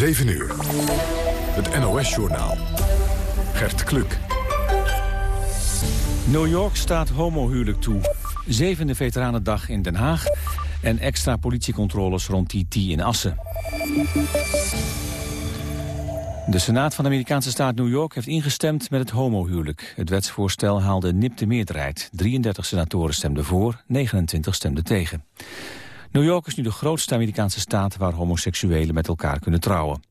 7 uur. Het NOS-journaal. Gert Kluk. New York staat homohuwelijk toe. Zevende Veteranendag in Den Haag en extra politiecontroles rond TT in Assen. De Senaat van de Amerikaanse staat New York heeft ingestemd met het homohuwelijk. Het wetsvoorstel haalde nipte meerderheid. 33 senatoren stemden voor, 29 stemden tegen. New York is nu de grootste Amerikaanse staat waar homoseksuelen met elkaar kunnen trouwen.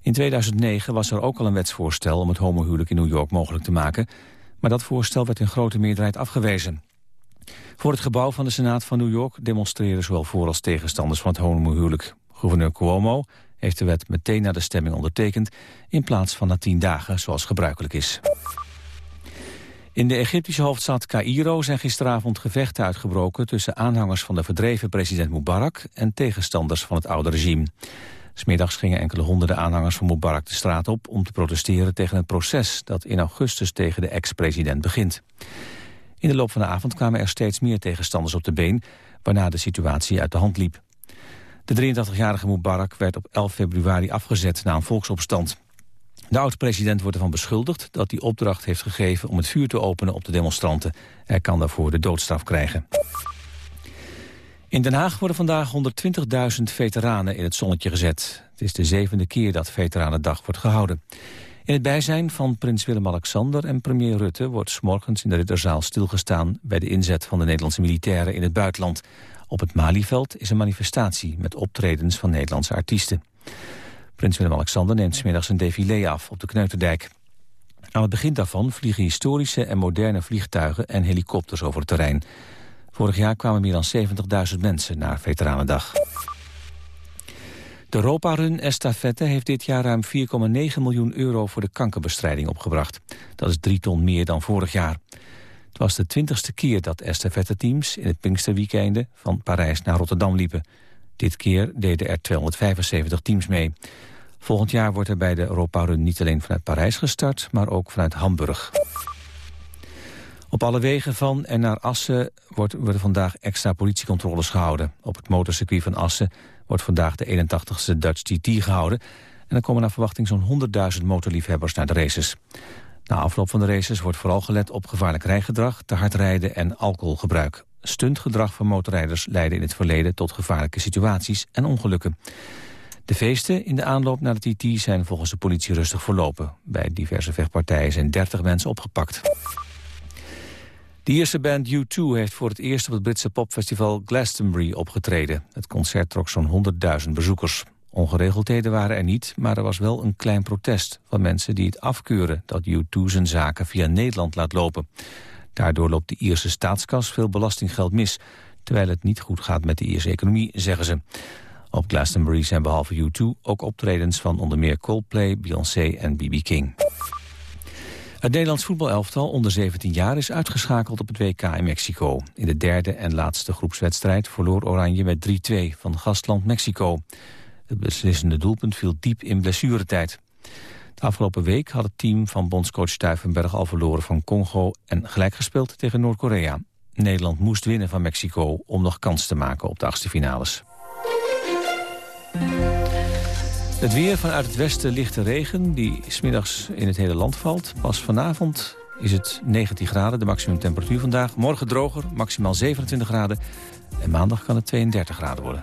In 2009 was er ook al een wetsvoorstel om het homohuwelijk in New York mogelijk te maken, maar dat voorstel werd in grote meerderheid afgewezen. Voor het gebouw van de Senaat van New York demonstreren zowel voor- als tegenstanders van het homohuwelijk. Gouverneur Cuomo heeft de wet meteen na de stemming ondertekend... in plaats van na tien dagen, zoals gebruikelijk is. In de Egyptische hoofdstad Cairo zijn gisteravond gevechten uitgebroken... tussen aanhangers van de verdreven president Mubarak... en tegenstanders van het oude regime. Smiddags gingen enkele honderden aanhangers van Mubarak de straat op... om te protesteren tegen het proces dat in augustus tegen de ex-president begint. In de loop van de avond kwamen er steeds meer tegenstanders op de been... waarna de situatie uit de hand liep. De 83-jarige Mubarak werd op 11 februari afgezet na een volksopstand. De oud-president wordt ervan beschuldigd dat hij opdracht heeft gegeven om het vuur te openen op de demonstranten. Hij kan daarvoor de doodstraf krijgen. In Den Haag worden vandaag 120.000 veteranen in het zonnetje gezet. Het is de zevende keer dat Veteranendag wordt gehouden. In het bijzijn van prins Willem-Alexander en premier Rutte... wordt s morgens in de Ritterzaal stilgestaan... bij de inzet van de Nederlandse militairen in het buitenland. Op het Malieveld is een manifestatie met optredens van Nederlandse artiesten. Prins Willem-Alexander neemt smiddags een défilé af op de Kneuterdijk. Aan het begin daarvan vliegen historische en moderne vliegtuigen en helikopters over het terrein. Vorig jaar kwamen meer dan 70.000 mensen naar Veteranendag. De Europa-run estafette heeft dit jaar ruim 4,9 miljoen euro voor de kankerbestrijding opgebracht. Dat is drie ton meer dan vorig jaar. Het was de twintigste keer dat estafette-teams in het Pinksterweekende van Parijs naar Rotterdam liepen. Dit keer deden er 275 teams mee. Volgend jaar wordt er bij de Europa-run niet alleen vanuit Parijs gestart, maar ook vanuit Hamburg. Op alle wegen van en naar Assen wordt, worden vandaag extra politiecontroles gehouden. Op het motorcircuit van Assen wordt vandaag de 81ste Dutch TT gehouden. En er komen naar verwachting zo'n 100.000 motorliefhebbers naar de races. Na afloop van de races wordt vooral gelet op gevaarlijk rijgedrag, te hard rijden en alcoholgebruik. Stuntgedrag van motorrijders leidde in het verleden tot gevaarlijke situaties en ongelukken. De feesten in de aanloop naar de TT zijn volgens de politie rustig verlopen. Bij diverse vechtpartijen zijn 30 mensen opgepakt. De Ierse band U2 heeft voor het eerst op het Britse popfestival Glastonbury opgetreden. Het concert trok zo'n 100.000 bezoekers. Ongeregeldheden waren er niet, maar er was wel een klein protest... van mensen die het afkeuren dat U2 zijn zaken via Nederland laat lopen. Daardoor loopt de Ierse staatskas veel belastinggeld mis... terwijl het niet goed gaat met de Ierse economie, zeggen ze. Op Glastonbury zijn behalve U2 ook optredens van onder meer Coldplay, Beyoncé en B.B. King. Het Nederlands voetbalelftal onder 17 jaar is uitgeschakeld op het WK in Mexico. In de derde en laatste groepswedstrijd verloor Oranje met 3-2 van gastland Mexico. Het beslissende doelpunt viel diep in blessuretijd. De afgelopen week had het team van bondscoach Stuivenberg al verloren van Congo en gelijk gespeeld tegen Noord-Korea. Nederland moest winnen van Mexico om nog kans te maken op de achtste finales. Het weer vanuit het westen lichte regen die smiddags in het hele land valt. Pas vanavond is het 19 graden, de maximumtemperatuur vandaag. Morgen droger, maximaal 27 graden. En maandag kan het 32 graden worden.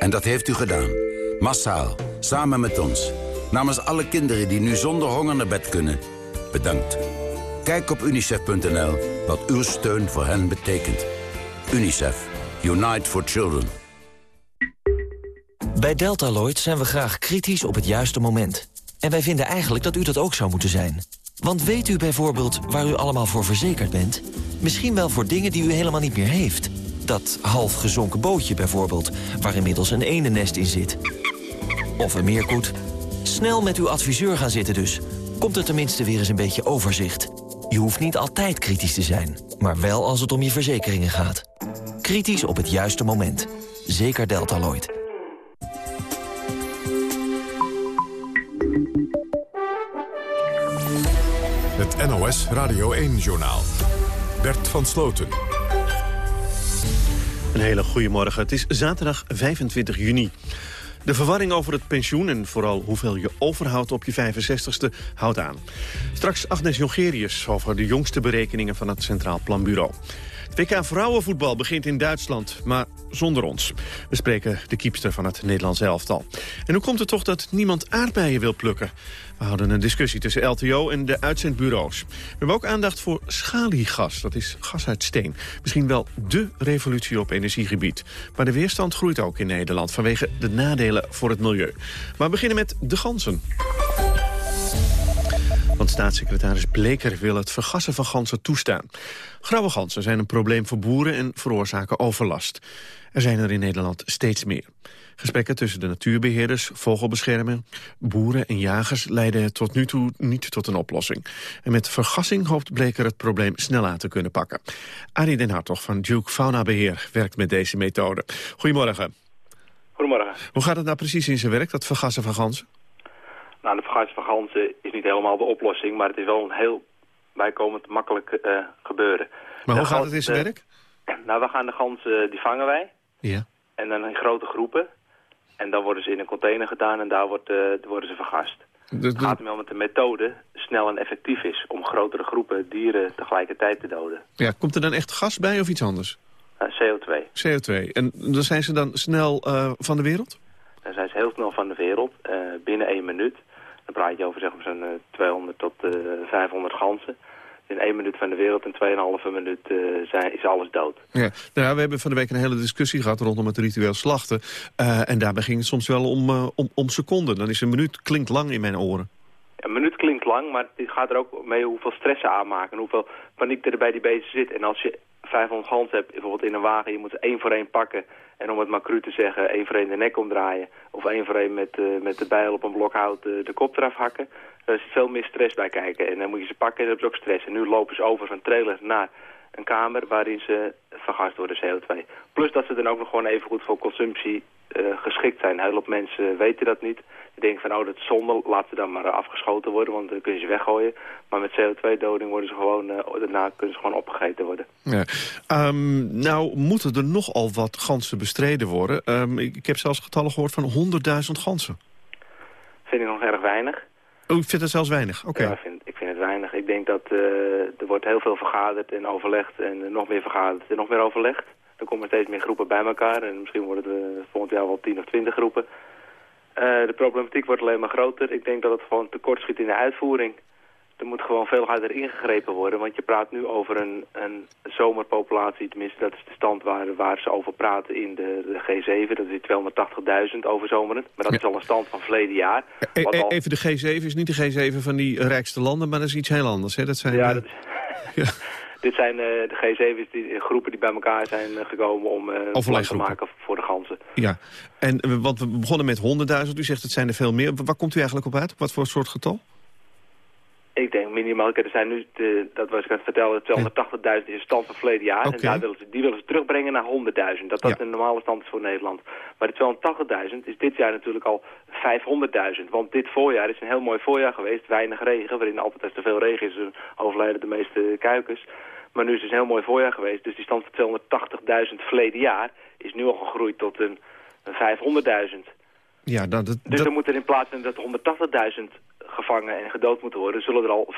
En dat heeft u gedaan. Massaal. Samen met ons. Namens alle kinderen die nu zonder honger naar bed kunnen. Bedankt. Kijk op unicef.nl wat uw steun voor hen betekent. UNICEF. Unite for Children. Bij Deltaloid zijn we graag kritisch op het juiste moment. En wij vinden eigenlijk dat u dat ook zou moeten zijn. Want weet u bijvoorbeeld waar u allemaal voor verzekerd bent? Misschien wel voor dingen die u helemaal niet meer heeft. Dat half gezonken bootje bijvoorbeeld, waar inmiddels een eenennest in zit. Of een meerkoet. Snel met uw adviseur gaan zitten dus. Komt er tenminste weer eens een beetje overzicht. Je hoeft niet altijd kritisch te zijn, maar wel als het om je verzekeringen gaat. Kritisch op het juiste moment. Zeker Deltaloid. Het NOS Radio 1-journaal. Bert van Sloten. Een hele goede morgen. Het is zaterdag 25 juni. De verwarring over het pensioen en vooral hoeveel je overhoudt op je 65ste houdt aan. Straks Agnes Jongerius over de jongste berekeningen van het Centraal Planbureau. Het WK vrouwenvoetbal begint in Duitsland, maar zonder ons. We spreken de kiepster van het Nederlands elftal. En hoe komt het toch dat niemand aardbeien wil plukken? We houden een discussie tussen LTO en de uitzendbureaus. We hebben ook aandacht voor schaliegas. Dat is gas uit steen. Misschien wel dé revolutie op energiegebied. Maar de weerstand groeit ook in Nederland vanwege de nadelen voor het milieu. Maar we beginnen met de ganzen. Want staatssecretaris Bleker wil het vergassen van ganzen toestaan. Grauwe ganzen zijn een probleem voor boeren en veroorzaken overlast. Er zijn er in Nederland steeds meer. Gesprekken tussen de natuurbeheerders, vogelbescherming, boeren en jagers leiden tot nu toe niet tot een oplossing. En met vergassing hoopt Bleker het probleem snel aan te kunnen pakken. Arie den Hartog van Duke Fauna Beheer werkt met deze methode. Goedemorgen. Goedemorgen. Hoe gaat het nou precies in zijn werk, dat vergassen van ganzen? Nou, de vergassen van ganzen is niet helemaal de oplossing, maar het is wel een heel bijkomend makkelijk uh, gebeuren. Maar hoe gaat het in zijn werk? Nou, we gaan de ganzen, die vangen wij. Ja. En dan in grote groepen. En dan worden ze in een container gedaan en daar wordt, uh, worden ze vergast. Het gaat om dat de methode snel en effectief is om grotere groepen dieren tegelijkertijd te doden. Ja, komt er dan echt gas bij of iets anders? Uh, CO2. CO2. En dan zijn ze dan snel uh, van de wereld? Dan zijn ze heel snel van de wereld, binnen één minuut. Dan praat je over zeg maar zo'n 200 tot 500 ganzen in één minuut van de wereld en 2,5 minuut uh, zijn, is alles dood. Ja. Nou, we hebben van de week een hele discussie gehad rondom het ritueel slachten. Uh, en daarbij ging het soms wel om, uh, om, om seconden. Dan is een minuut klinkt lang in mijn oren. Een minuut klinkt lang, maar het gaat er ook mee hoeveel stress ze aanmaken. Hoeveel paniek er bij die beesten zit. En als je 500 ganzen hebt, bijvoorbeeld in een wagen, je moet ze één voor één pakken. En om het maar cru te zeggen, één voor één de nek omdraaien. Of één voor één met, uh, met de bijl op een blok hout uh, de kop eraf hakken. Daar is veel meer stress bij kijken. En dan moet je ze pakken en heb je ook stress. En nu lopen ze over van trailer naar een kamer waarin ze vergast worden CO2. Plus dat ze dan ook nog gewoon even goed voor consumptie uh, geschikt zijn. Heel veel mensen weten dat niet. Die denken van, oh, dat is zonde, laat ze dan maar afgeschoten worden, want dan kun je ze weggooien. Maar met CO2-doding worden ze gewoon, uh, daarna kunnen ze gewoon opgegeten worden. Ja. Um, nou, moeten er nogal wat ganzen bestreden worden? Um, ik, ik, heb zelfs getallen gehoord van 100.000 ganzen. Vind ik nog erg weinig. Oh, ik vind het zelfs weinig? Oké. Okay. Ja, ik vind, ik vind het weinig. Ik denk dat uh, er wordt heel veel vergaderd en overlegd en nog meer vergaderd en nog meer overlegd. Er komen steeds meer groepen bij elkaar en misschien worden er volgend jaar wel 10 of 20 groepen. Uh, de problematiek wordt alleen maar groter. Ik denk dat het gewoon tekort schiet in de uitvoering. Er moet gewoon veel harder ingegrepen worden, want je praat nu over een, een zomerpopulatie, tenminste dat is de stand waar, waar ze over praten in de, de G7, dat is 280.000 overzomerend, maar dat ja. is al een stand van verleden jaar. E e even de G7 is niet de G7 van die rijkste landen, maar dat is iets heel anders, hè? Dat zijn ja, de... dat is... ja. Dit zijn uh, de G7's, die, groepen die bij elkaar zijn uh, gekomen om uh, te maken voor de ganzen. Ja, en want we begonnen met 100.000, u zegt het zijn er veel meer. Waar komt u eigenlijk op uit? Wat voor soort getal? Ik denk minimaal, er zijn nu, de, dat was ik aan het vertellen, 280.000 is de stand van verleden jaar. Okay. En daar willen ze, die willen ze terugbrengen naar 100.000. Dat dat Ja. een normale stand is voor Nederland. Maar die 280.000 is dit jaar natuurlijk al 500.000. Want dit voorjaar is een heel mooi voorjaar geweest. Weinig regen, waarin altijd als er veel regen is, dan overlijden de meeste kuikens. Maar nu is het een heel mooi voorjaar geweest. Dus die stand van 280.000 verleden jaar is nu al gegroeid tot een, een 500.000. Ja, dat, dat, Dus dat- er moeten in plaats van dat 180.000 gevangen en gedood moeten worden, zullen er al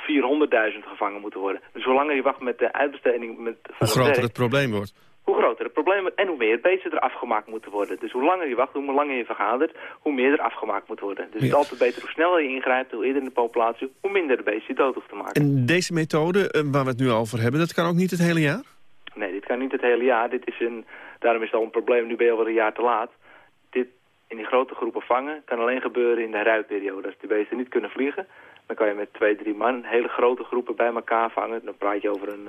400.000 gevangen moeten worden. Dus hoe langer je wacht met de uitbesteding met, hoe het groter werk, het probleem wordt. hoe groter het probleem wordt en hoe meer beesten er afgemaakt moeten worden. Dus hoe langer je wacht, hoe langer je vergadert, hoe meer er afgemaakt moet worden. Dus het is altijd beter hoe sneller je ingrijpt, hoe eerder in de populatie, hoe minder de beesten je dood hoeft te maken. En deze methode, eh, waar we het nu over hebben, dat kan ook niet het hele jaar? Nee, dit kan niet het hele jaar. Dit is een, daarom is het al een probleem. Nu ben je alweer een jaar te laat. In die grote groepen vangen kan alleen gebeuren in de ruiperiode. Als die beesten niet kunnen vliegen, Dan kan je met twee, drie man hele grote groepen bij elkaar vangen. Dan praat je over een,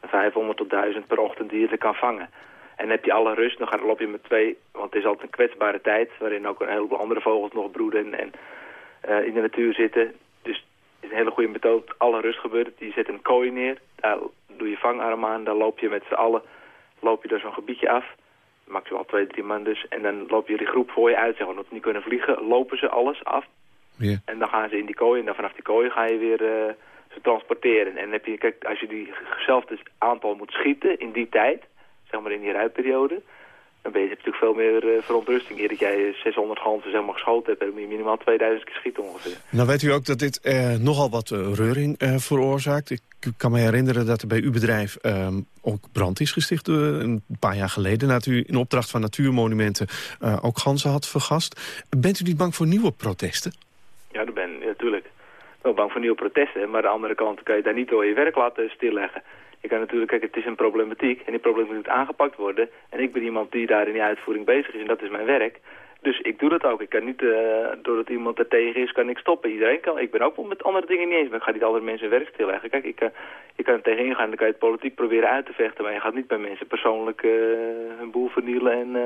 een 500 tot 1000 per ochtend die je er kan vangen. En heb je alle rust, dan, loop je met twee, want het is altijd een kwetsbare tijd... waarin ook een heleboel andere vogels nog broeden en uh, in de natuur zitten. Dus is een hele goede methode, alle rust gebeurt. Je zet een kooi neer, daar doe je vangarm aan, dan loop je met z'n allen loop je er zo'n gebiedje af. Maximaal twee, drie man dus. En dan loop je die groep voor je uit, zeg maar. Omdat ze niet kunnen vliegen, lopen ze alles af. Ja. En dan gaan ze in die kooi en dan vanaf die kooi ga je weer uh, ze transporteren. En heb je, kijk, als je die zelfde aantal moet schieten in die tijd zeg maar in die ruitperiode, dan ben je natuurlijk veel meer uh, verontrusting. Eer dat jij 600 ganzen zeg maar, geschoten hebt, dan moet je minimaal 2000 keer schieten ongeveer. Nou weet u ook dat dit uh, nogal wat reuring veroorzaakt. Ik kan me herinneren dat er bij uw bedrijf ehm, ook brand is gesticht een paar jaar geleden. Nadat u in opdracht van Natuurmonumenten ook ganzen had vergast. Bent u niet bang voor nieuwe protesten? Ja, dat ben ik natuurlijk. Wel bang voor nieuwe protesten, maar aan de andere kant kan je daar niet door je werk laten stilleggen. Je kan natuurlijk, kijk, het is een problematiek en die problematiek moet aangepakt worden. En ik ben iemand die daar in die uitvoering bezig is en dat is mijn werk. Dus ik doe dat ook. Ik kan niet, uh, doordat iemand er tegen is, kan ik stoppen. Iedereen kan. Ik ben ook wel met andere dingen niet eens. Maar ik ga niet andere mensen werk stilleggen. Kijk, ik, uh, je kan er tegenin gaan en dan kan je het politiek proberen uit te vechten. Maar je gaat niet bij mensen persoonlijk uh, hun boel vernielen. En,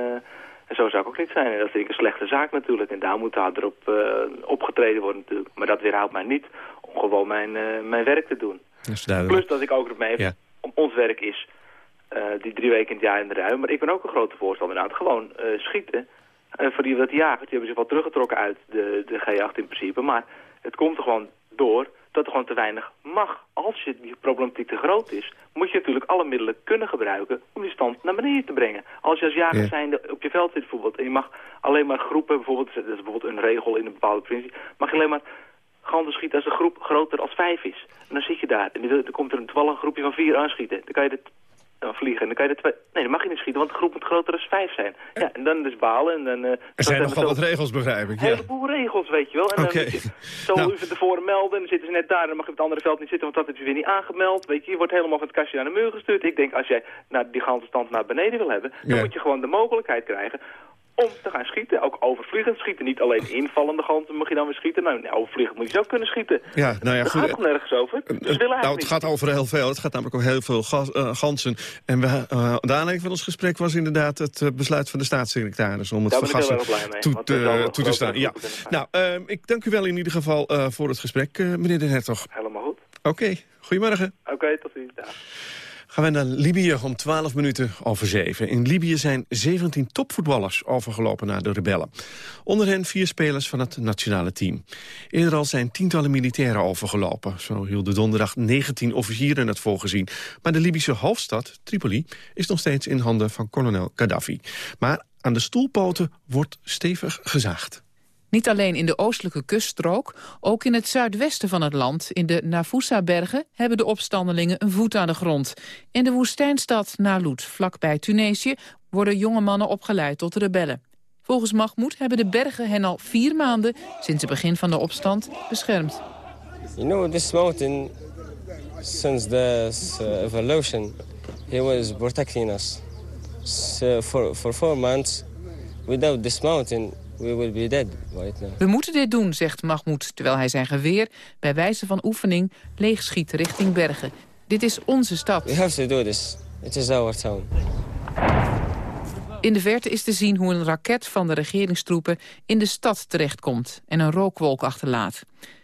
en zo zou ik ook niet zijn. En dat vind ik een slechte zaak natuurlijk. En daar moet harder op opgetreden worden natuurlijk. Maar dat weerhoudt mij niet om gewoon mijn, mijn werk te doen. Dat Plus dat ik ook nog mee ja. om ons werk is die drie weken in het jaar in de ruim. Maar ik ben ook een grote voorstander inderdaad. Gewoon uh, schieten. Uh, voor die wat jagers, die hebben zich wel teruggetrokken uit de, de G8 in principe. Maar het komt er gewoon door dat er gewoon te weinig mag. Als je die problematiek te groot is, moet je natuurlijk alle middelen kunnen gebruiken om die stand naar beneden te brengen. Als je als jager ja. zijnde op je veld zit bijvoorbeeld en je mag alleen maar groepen, bijvoorbeeld, dat is bijvoorbeeld een regel in een bepaalde provincie, mag je alleen maar ganzen schieten als de groep groter als vijf is. En dan zit je daar. En dan komt er een toevallig groepje van vier aanschieten. Dan kan je dit dan vliegen. En dan kan je de twee... Nee, dan mag je niet schieten, want de groep moet groter dan vijf zijn. Ja, en dan dus balen. En dan, uh, er zijn nogal wat regels, begrijp ik. Een heleboel regels, weet je wel. En okay. dan zo nou. u tevoren melden. En dan zitten ze net daar. Dan mag je op het andere veld niet zitten, want dat heb je weer niet aangemeld. Weet je, je wordt helemaal van het kastje naar de muur gestuurd. Ik denk, als jij naar die ganse stand naar beneden wil hebben... dan ja. moet je gewoon de mogelijkheid krijgen om te gaan schieten. Ook overvliegend schieten. Niet alleen invallende ganzen mag je dan weer schieten. Nou, overvliegend moet je ook kunnen schieten. Ja, nou ja, goed. Het gaat er nergens over. Dus nou, het gaat over heel veel. Het gaat namelijk over heel veel gas, uh, ganzen. En we, uh, de aanleiding van ons gesprek was inderdaad het besluit van de staatssecretaris... om het vergassen toe, te, toe te staan. Ja. Nou, ehm, ik dank u wel in ieder geval voor het gesprek, meneer de Hertog. Helemaal goed. Oké, okay. goedemorgen. Oké, okay, tot ziens. Gaan we naar Libië om 12 minuten over 7. In Libië zijn 17 topvoetballers overgelopen naar de rebellen. Onder hen vier spelers van het nationale team. Eerder al zijn tientallen militairen overgelopen. Zo hielden donderdag 19 officieren het volgezien. Maar de Libische hoofdstad, Tripoli, is nog steeds in handen van kolonel Gaddafi. Maar aan de stoelpoten wordt stevig gezaagd. Niet alleen in de oostelijke kuststrook, ook in het zuidwesten van het land, in de Nafusa-bergen, hebben de opstandelingen een voet aan de grond. In de woestijnstad Nalut, vlakbij Tunesië, worden jonge mannen opgeleid tot rebellen. Volgens Mahmoud hebben de bergen hen al vier maanden, sinds het begin van de opstand, beschermd. You know, this mountain, since the uh, evolution, he was protecting us. For, for four months, without this mountain, we will be dead right now. We moeten dit doen, zegt Mahmoud, terwijl hij zijn geweer bij wijze van oefening leegschiet richting bergen. Dit is onze stad. We have to do this. It is our town. In de verte is te zien hoe een raket van de regeringstroepen in de stad terechtkomt en een rookwolk achterlaat.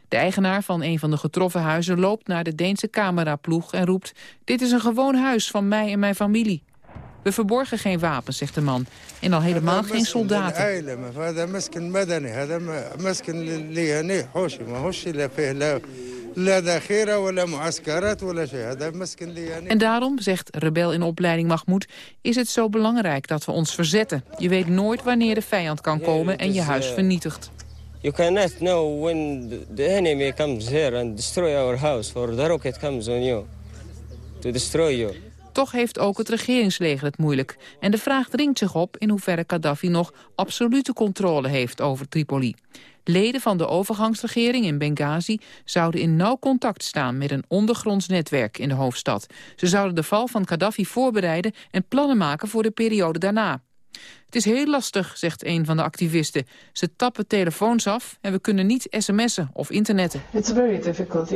De eigenaar van een van de getroffen huizen loopt naar de Deense cameraploeg en roept... dit is een gewoon huis van mij en mijn familie. We verborgen geen wapens, zegt de man. En al helemaal geen soldaten. En daarom, zegt rebel in opleiding Mahmoud, is het zo belangrijk dat we ons verzetten. Je weet nooit wanneer de vijand kan komen en je huis vernietigt. You cannot know when the enemy comes here and destroy our house or the rocket comes on you to destroy you. Toch heeft ook het regeringsleger het moeilijk. En de vraag dringt zich op in hoeverre Gaddafi nog absolute controle heeft over Tripoli. Leden van de overgangsregering in Benghazi zouden in nauw contact staan met een ondergronds netwerk in de hoofdstad. Ze zouden de val van Gaddafi voorbereiden en plannen maken voor de periode daarna. Het is heel lastig, zegt een van de activisten. Ze tappen telefoons af en we kunnen niet sms'en of internetten. It's very difficult.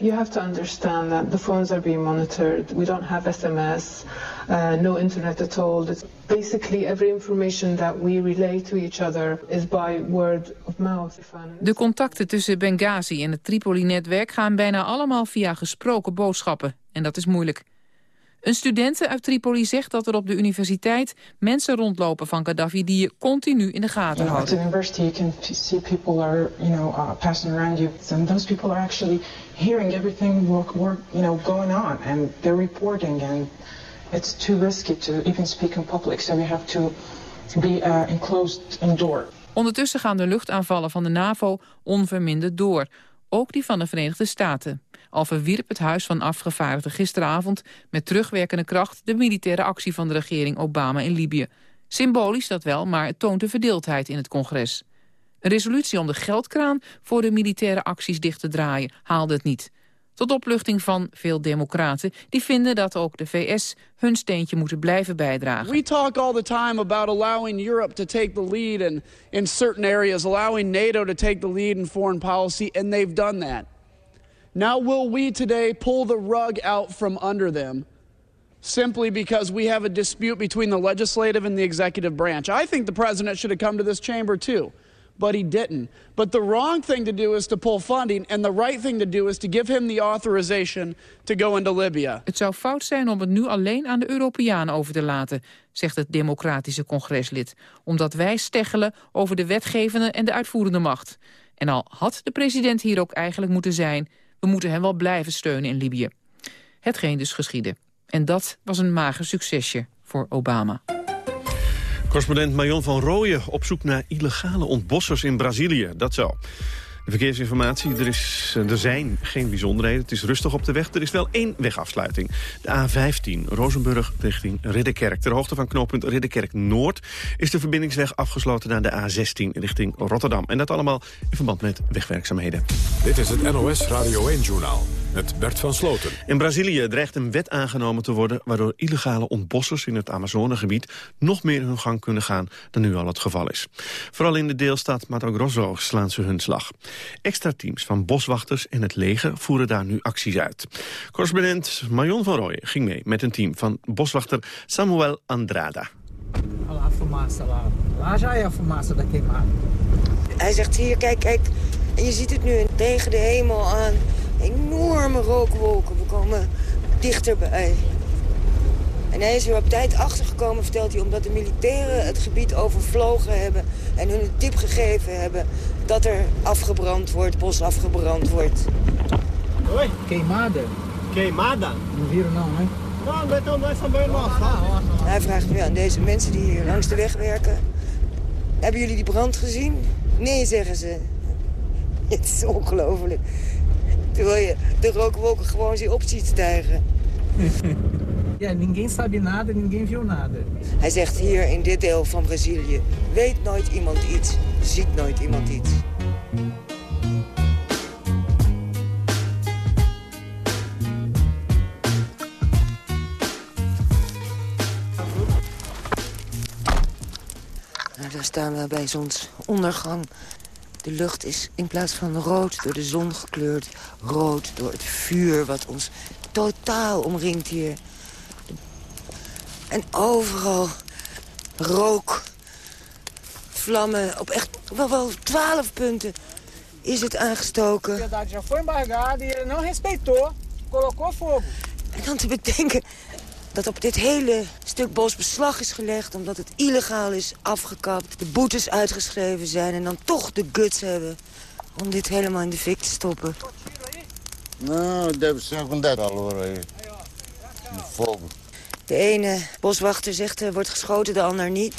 You have to understand that the phones are being monitored. We don't have sms, uh, no internet at all. It's basically every information that we relay to each other is by word of mouth. De contacten tussen Benghazi en het Tripoli-netwerk gaan bijna allemaal via gesproken boodschappen. En dat is moeilijk. Een studente uit Tripoli zegt dat er op de universiteit mensen rondlopen van Gaddafi die je continu in de gaten houdt. At the university you can see people are, you know, uh, passing around you and those people are actually hearing everything work, work, you know, going on and they're reporting and it's too risky to even speak in public so we have to be uh, enclosed indoor. Ondertussen gaan de luchtaanvallen van de NAVO onverminderd door. Ook die van de Verenigde Staten al verwierp het Huis van Afgevaardigden gisteravond met terugwerkende kracht de militaire actie van de regering Obama in Libië. Symbolisch dat wel, maar het toont de verdeeldheid in het congres. Een resolutie om de geldkraan voor de militaire acties dicht te draaien haalde het niet. Tot opluchting van veel democraten die vinden dat ook de VS hun steentje moeten blijven bijdragen. We talk all the time about allowing Europe to take the lead in, in certain areas, allowing NATO to take the lead in foreign policy, and they've done that. Now, will we today pull the rug out from under them simply because we have a dispute between the legislative and the executive branch? I think the president should have come to this chamber too, but he didn't. But the wrong thing to do is to pull funding, and the right thing to do is to give him the authorization to go into Libya. Het zou fout zijn om het nu alleen aan de Europeanen over te laten, zegt het democratische congreslid, omdat wij steggelen over de wetgevende en de uitvoerende macht. En al had de president hier ook eigenlijk moeten zijn, we moeten hem wel blijven steunen in Libië. Hetgeen dus geschiedde. En dat was een mager succesje voor Obama. Correspondent Marion van Rooyen op zoek naar illegale ontbossers in Brazilië. Dat zo. Verkeersinformatie, er, is, er zijn geen bijzonderheden. Het is rustig op de weg. Er is wel één wegafsluiting. De A15, Rozenburg richting Ridderkerk. Ter hoogte van knooppunt Ridderkerk Noord... is de verbindingsweg afgesloten naar de A16 richting Rotterdam. En dat allemaal in verband met wegwerkzaamheden. Dit is het NOS Radio 1-journaal met Bert van Sloten. In Brazilië dreigt een wet aangenomen te worden... waardoor illegale ontbossers in het Amazonegebied... nog meer hun gang kunnen gaan dan nu al het geval is. Vooral in de deelstaat Mato Grosso slaan ze hun slag. Extra teams van boswachters en het leger voeren daar nu acties uit. Correspondent Marion van Rooyen ging mee met een team van boswachter Samuel Andrada. Hij zegt hier, kijk, kijk. En je ziet het nu tegen de hemel aan. Enorme rookwolken. We komen dichterbij. En hij is er op tijd achtergekomen, vertelt hij, omdat de militairen het gebied overvlogen hebben en hun een tip gegeven hebben dat er afgebrand wordt, bos afgebrand wordt. Oi, queimada. Queimada? Não viram não, hè? Também Hij vraagt nu aan deze mensen die hier langs de weg werken. Hebben jullie die brand gezien? Nee, zeggen ze. Het is ongelooflijk. Terwijl je de rookwolken gewoon zie op ziet stijgen. Ja, ninguém sabe nada, ninguém viu nada. Hij zegt hier in dit deel van Brazilië... weet nooit iemand iets, ziet nooit iemand iets. Nou, daar staan we bij zonsondergang. De lucht is in plaats van rood door de zon gekleurd... rood door het vuur wat ons totaal omringt hier. En overal rook, vlammen, op echt wel, wel twaalf punten is het aangestoken. En dan te bedenken dat op dit hele stuk bos beslag is gelegd... omdat het illegaal is afgekapt, de boetes uitgeschreven zijn... en dan toch de guts hebben om dit helemaal in de fik te stoppen. Nou, deve ser com calor aí. Fogo. De ene boswachter zegt er wordt geschoten, de ander niet.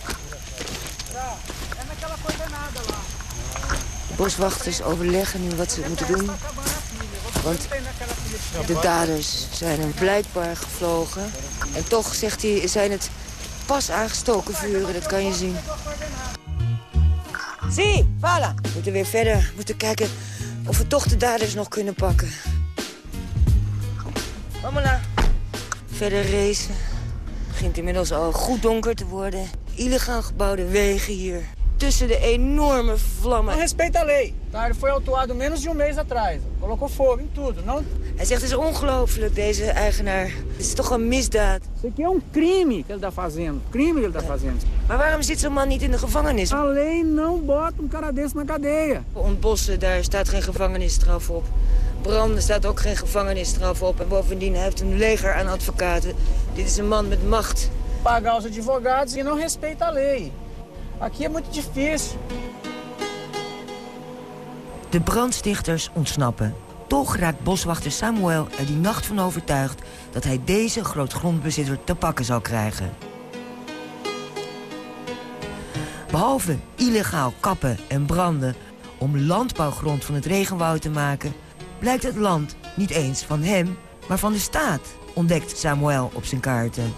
De boswachters overleggen nu wat ze moeten doen. Want de daders zijn hem blijkbaar gevlogen. En toch, zegt hij, zijn het pas aangestoken vuren, dat kan je zien. Zie, voilà. We moeten weer verder, we moeten kijken of we toch de daders nog kunnen pakken. Lá. Verder racen. Begint inmiddels al goed donker te worden. illegaal gebouwde wegen hier. Tussen de enorme vlammen. Não respeita a lei. Tá? Ele foi autuado menos de um mês atrás. Colocou fogo em tudo. Hij zegt het is ongelooflijk, deze eigenaar. Het is toch een misdaad. Isso aqui é um crime que ele tá fazendo. Crime ele tá fazendo. Maar waarom zit zo'n man niet in de gevangenis? A lei não bota um cara desse na cadeia. Ontbossen, daar staat geen gevangenisstraf op. Branden staat ook geen gevangenisstraf op. En bovendien hij heeft een leger aan advocaten. Dit is een man met macht. Pagar os advogados e não respeita a lei. Aqui é muito difícil. De brandstichters ontsnappen. Toch raakt boswachter Samuel er die nacht van overtuigd... dat hij deze grootgrondbezitter te pakken zal krijgen. Behalve illegaal kappen en branden om landbouwgrond van het regenwoud te maken... blijkt het land niet eens van hem, maar van de staat, ontdekt Samuel op zijn kaarten.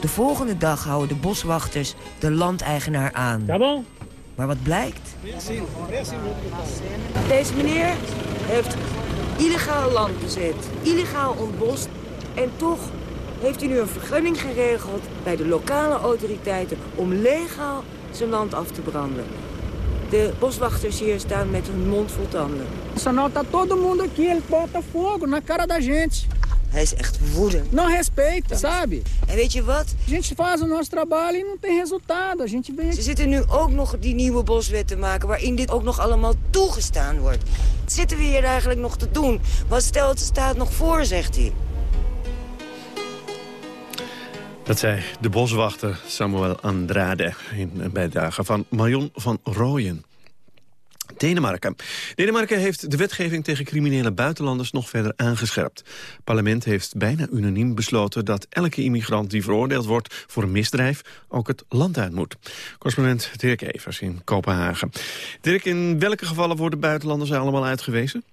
De volgende dag houden de boswachters de landeigenaar aan. Maar wat blijkt? Deze meneer heeft illegaal land bezet, illegaal ontbost... en toch heeft hij nu een vergunning geregeld bij de lokale autoriteiten... om legaal zijn land af te branden. De boswachters hier staan met hun mond vol tanden. Senão tá todo mundo aqui, ele bota fogo na cara da gente. Hij is echt woedend. Não respeita, sabe? En weet je wat? A gente faz o nosso trabalho e não tem resultado. A gente vem Ze zitten nu ook nog die nieuwe boswet te maken... waarin dit ook nog allemaal toegestaan wordt. Wat zitten we hier eigenlijk nog te doen? Wat stelt de staat nog voor, zegt hij. Dat zei de boswachter Samuel Andrade in een bijdrage van Marion van Rooyen. Denemarken. Denemarken heeft de wetgeving tegen criminele buitenlanders nog verder aangescherpt. Het parlement heeft bijna unaniem besloten dat elke immigrant die veroordeeld wordt voor een misdrijf ook het land uit moet. Correspondent Dirk Evers in Kopenhagen. Dirk, in welke gevallen worden buitenlanders allemaal uitgewezen?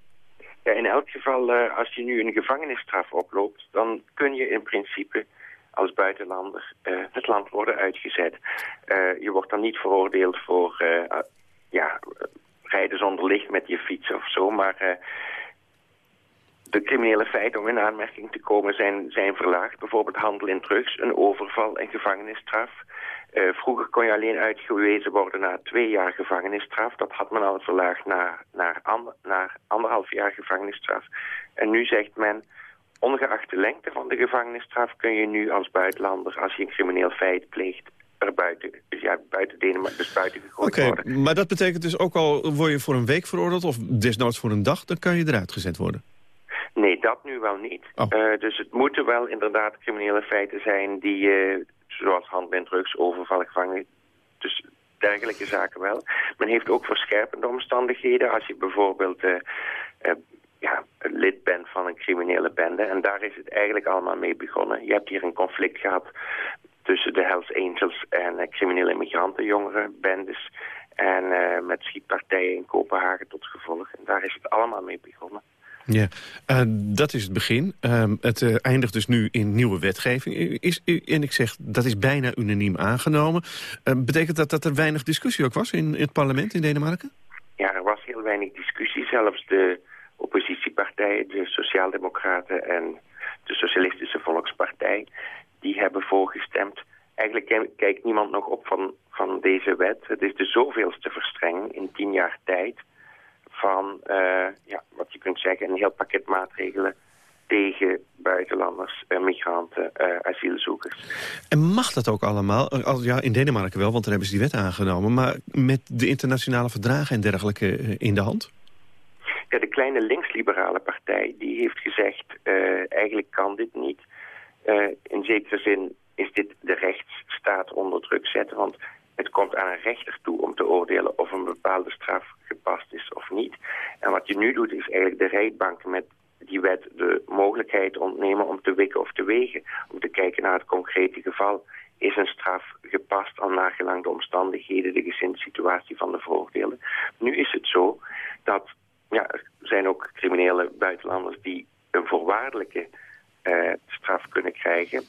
Ja, in elk geval, uh, als je nu een gevangenisstraf oploopt, dan kun je in principe als buitenlander uh, het land worden uitgezet. Uh, je wordt dan niet veroordeeld voor ja, rijden zonder licht met je fiets of zo, maar uh, de criminele feiten om in aanmerking te komen zijn, zijn verlaagd. Bijvoorbeeld handel in drugs, een overval en gevangenisstraf. Uh, vroeger kon je alleen uitgewezen worden na twee jaar gevangenisstraf. Dat had men al verlaagd naar, naar, ander, naar anderhalf jaar gevangenisstraf. En nu zegt men, ongeacht de lengte van de gevangenisstraf... kun je nu als buitenlander, als je een crimineel feit pleegt er buiten, dus ja, buiten Denemarken, dus buiten gegooid Oké, worden. maar dat betekent dus ook al word je voor een week veroordeeld... of desnoods voor een dag, dan kan je eruit gezet worden? Nee, dat nu wel niet. Oh. Uh, dus het moeten wel inderdaad criminele feiten zijn die, uh, zoals handel en drugs, overvallen, gevangen, dus dergelijke zaken wel. Men heeft ook verscherpende omstandigheden als je bijvoorbeeld uh, ja, lid bent van een criminele bende. En daar is het eigenlijk allemaal mee begonnen. Je hebt hier een conflict gehad tussen de Hells Angels en uh, criminele immigranten, jongeren, bendes. En uh, met schietpartijen in Kopenhagen tot gevolg. En daar is het allemaal mee begonnen. Ja, uh, dat is het begin. Uh, het uh, eindigt dus nu in nieuwe wetgeving. Is, en ik zeg, dat is bijna unaniem aangenomen. betekent dat dat er weinig discussie ook was in, in het parlement in Denemarken? Ja, er was heel weinig discussie. Zelfs de oppositiepartijen, de Sociaaldemocraten en de Socialistische Volkspartij die hebben voorgestemd. Eigenlijk kijkt niemand nog op van, van deze wet. Het is de zoveelste verstrenging in tien jaar tijd van, uh, ja, wat je kunt zeggen, een heel pakket maatregelen tegen buitenlanders, uh, migranten, uh, asielzoekers. En mag dat ook allemaal? Ja, in Denemarken wel, want daar hebben ze die wet aangenomen. Maar met de internationale verdragen en dergelijke in de hand? Ja, de kleine linksliberale partij die heeft gezegd, eigenlijk kan dit niet. Uh, in zekere zin is dit de rechtsstaat onder druk zetten, want het komt aan een rechter toe om te oordelen of een bepaalde straf gepast is of niet. En wat je nu doet is eigenlijk de rechtbank met die wet de mogelijkheid ontnemen om te wikken of te wegen. Om te kijken naar het concrete geval. Is een straf gepast al nagelang de omstandigheden, de gezinssituatie van de veroordeelde. Nu is het zo dat ja, er zijn ook criminele buitenlanders die een voorwaardelijke krijgen.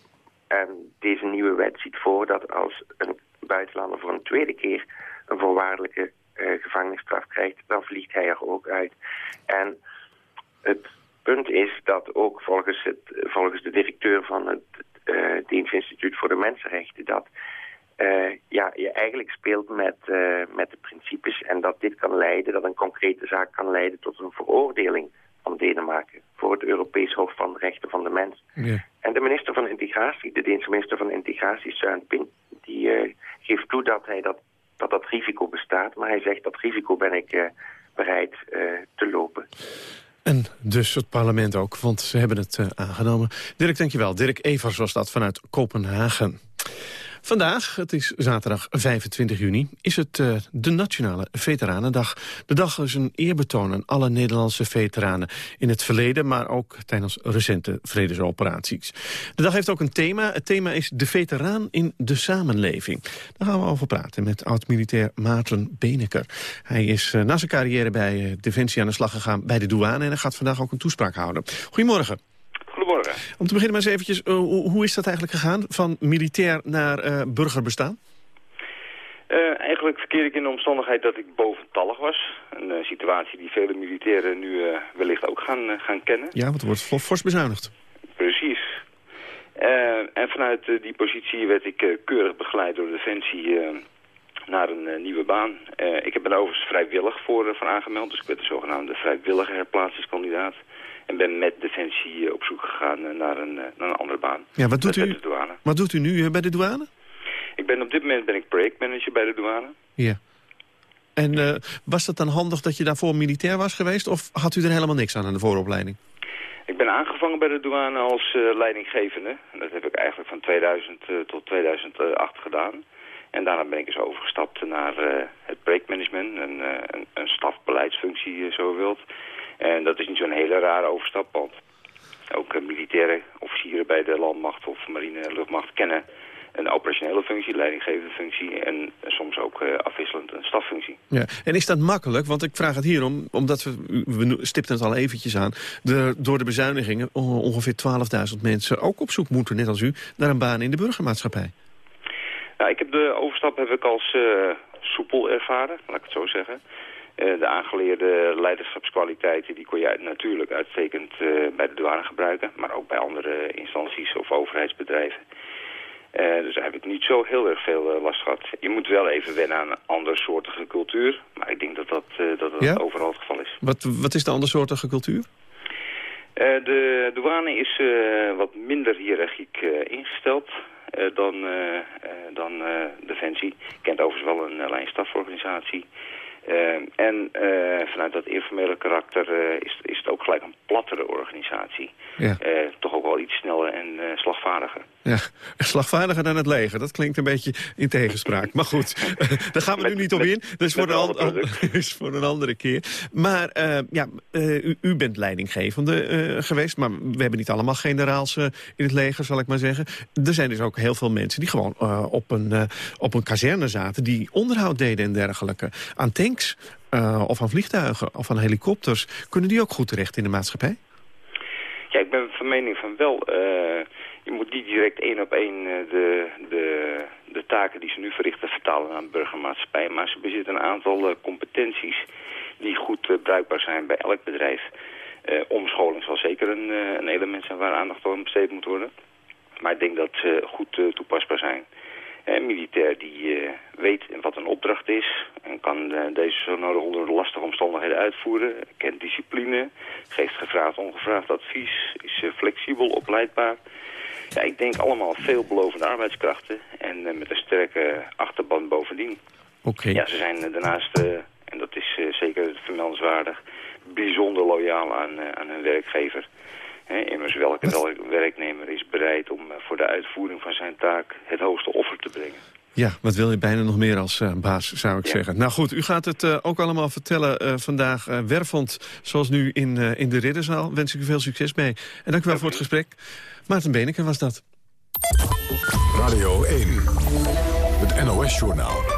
En deze nieuwe wet ziet voor dat als een buitenlander voor een tweede keer een voorwaardelijke uh, gevangenisstraf krijgt, dan vliegt hij er ook uit. En het punt is dat ook volgens, het, volgens de directeur van het uh, Dienstinstituut voor de Mensenrechten, dat ja, je eigenlijk speelt met, met de principes en dat dit kan leiden, dat een concrete zaak kan leiden tot een veroordeling van Denemarken voor het Europees Hof van de Rechten van de Mens. Ja. En de minister van De Deense minister van Integratie, Søren Pind, die geeft toe dat, hij dat, dat dat risico bestaat, maar hij zegt dat risico ben ik bereid te lopen. En dus het parlement ook, want ze hebben het aangenomen. Dirk, dankjewel. Dirk Evers was dat vanuit Kopenhagen. Vandaag, het is zaterdag 25 juni, is het uh, de Nationale Veteranendag. De dag is een eerbetoon aan alle Nederlandse veteranen in het verleden... maar ook tijdens recente vredesoperaties. De dag heeft ook een thema. Het thema is de veteraan in de samenleving. Daar gaan we over praten met oud-militair Maarten Beneker. Hij is uh, na zijn carrière bij uh, Defensie aan de slag gegaan bij de douane... en hij gaat vandaag ook een toespraak houden. Goedemorgen. Goedemorgen. Om te beginnen maar eens eventjes, uh, hoe is dat eigenlijk gegaan? Van militair naar uh, burgerbestaan? Uh, eigenlijk verkeerde ik in de omstandigheid dat ik boventallig was. Een situatie die vele militairen nu wellicht ook gaan, gaan kennen. Ja, want er wordt fors bezuinigd. Precies. en vanuit die positie werd ik keurig begeleid door Defensie naar een nieuwe baan. ik heb er overigens vrijwillig voor, voor aangemeld, dus ik werd de zogenaamde vrijwillige herplaatsingskandidaat. En ben met Defensie op zoek gegaan naar een, naar een andere baan. Ja, wat doet, u, wat doet u nu bij de douane? Ik ben op dit moment ben ik projectmanager bij de douane. Ja. En uh, was het dan handig dat je daarvoor militair was geweest... of had u er helemaal niks aan aan de vooropleiding? Ik ben aangevangen bij de douane als uh, leidinggevende. Dat heb ik eigenlijk van 2000 uh, tot 2008 gedaan. En daarna ben ik eens overgestapt naar het projectmanagement, een, een, een stafbeleidsfunctie, zo wilt. En dat is niet zo'n hele rare overstap, want ook uh, militaire officieren bij de landmacht of marine en luchtmacht kennen een operationele functie, leidinggevende functie en soms ook uh, afwisselend een staffunctie. Ja. En is dat makkelijk? Want ik vraag het hierom, omdat we, we stipten het al eventjes aan, de, door de bezuinigingen ongeveer 12.000 mensen ook op zoek moeten, net als u, naar een baan in de burgermaatschappij. Nou, ik heb de overstap heb ik als uh, soepel ervaren, laat ik het zo zeggen. Uh, de aangeleerde leiderschapskwaliteiten die kon je natuurlijk uitstekend uh, bij de douane gebruiken, maar ook bij andere instanties of overheidsbedrijven. Uh, dus daar heb ik niet zo heel erg veel last gehad. Je moet wel even wennen aan een andersoortige cultuur, maar ik denk dat dat, dat, dat ja? overal het geval is. Wat, wat is de andersoortige cultuur? de douane is wat minder hiërarchiek ingesteld. Dan, dan Defensie. Kent overigens wel een lijnstaforganisatie. En vanuit dat informele karakter is, is het ook gelijk een plattere organisatie. Ja. toch ook wel iets sneller en slagvaardiger. Ja, slagvaardiger dan het leger. Dat klinkt een beetje in tegenspraak. Maar goed, daar gaan we met, nu niet op in. Dat is voor, een, is voor een andere keer. Maar uh, ja, uh, u, u, bent leidinggevende uh, geweest. Maar we hebben niet allemaal generaals in het leger, zal ik maar zeggen. Er zijn dus ook heel veel mensen die gewoon op, een, op een kazerne zaten... die onderhoud deden en dergelijke. Aan tanks of aan vliegtuigen of aan helikopters. Kunnen die ook goed terecht in de maatschappij? Ja, ik ben van mening van wel je moet niet direct één op één de, de, de taken die ze nu verrichten vertalen aan burgermaatschappij. Maar ze bezitten een aantal uh, competenties die goed uh, bruikbaar zijn bij elk bedrijf. Uh, omscholing zal zeker een, een element zijn waar aandacht aan besteed moet worden. Maar ik denk dat ze goed toepasbaar zijn. Een militair die weet wat een opdracht is en kan deze zo nodig onder lastige omstandigheden uitvoeren. Kent discipline, geeft gevraagd ongevraagd advies, is flexibel, opleidbaar. Ja, ik denk allemaal veelbelovende arbeidskrachten en uh, met een sterke achterban bovendien. Oké. Ja, ze zijn uh, daarnaast, uh, en dat is zeker vermeldenswaardig, bijzonder loyaal aan, aan hun werkgever. He, immers welke wel werknemer is bereid om voor de uitvoering van zijn taak het hoogste offer te brengen. Ja, wat wil je bijna nog meer als uh, baas, zou ik ja. zeggen. Nou goed, u gaat het uh, ook allemaal vertellen uh, vandaag wervend, zoals nu in, in de Ridderzaal. Wens ik u veel succes mee. En dank u wel voor het gesprek. Maarten Beneke was dat. Radio 1, het NOS-journaal.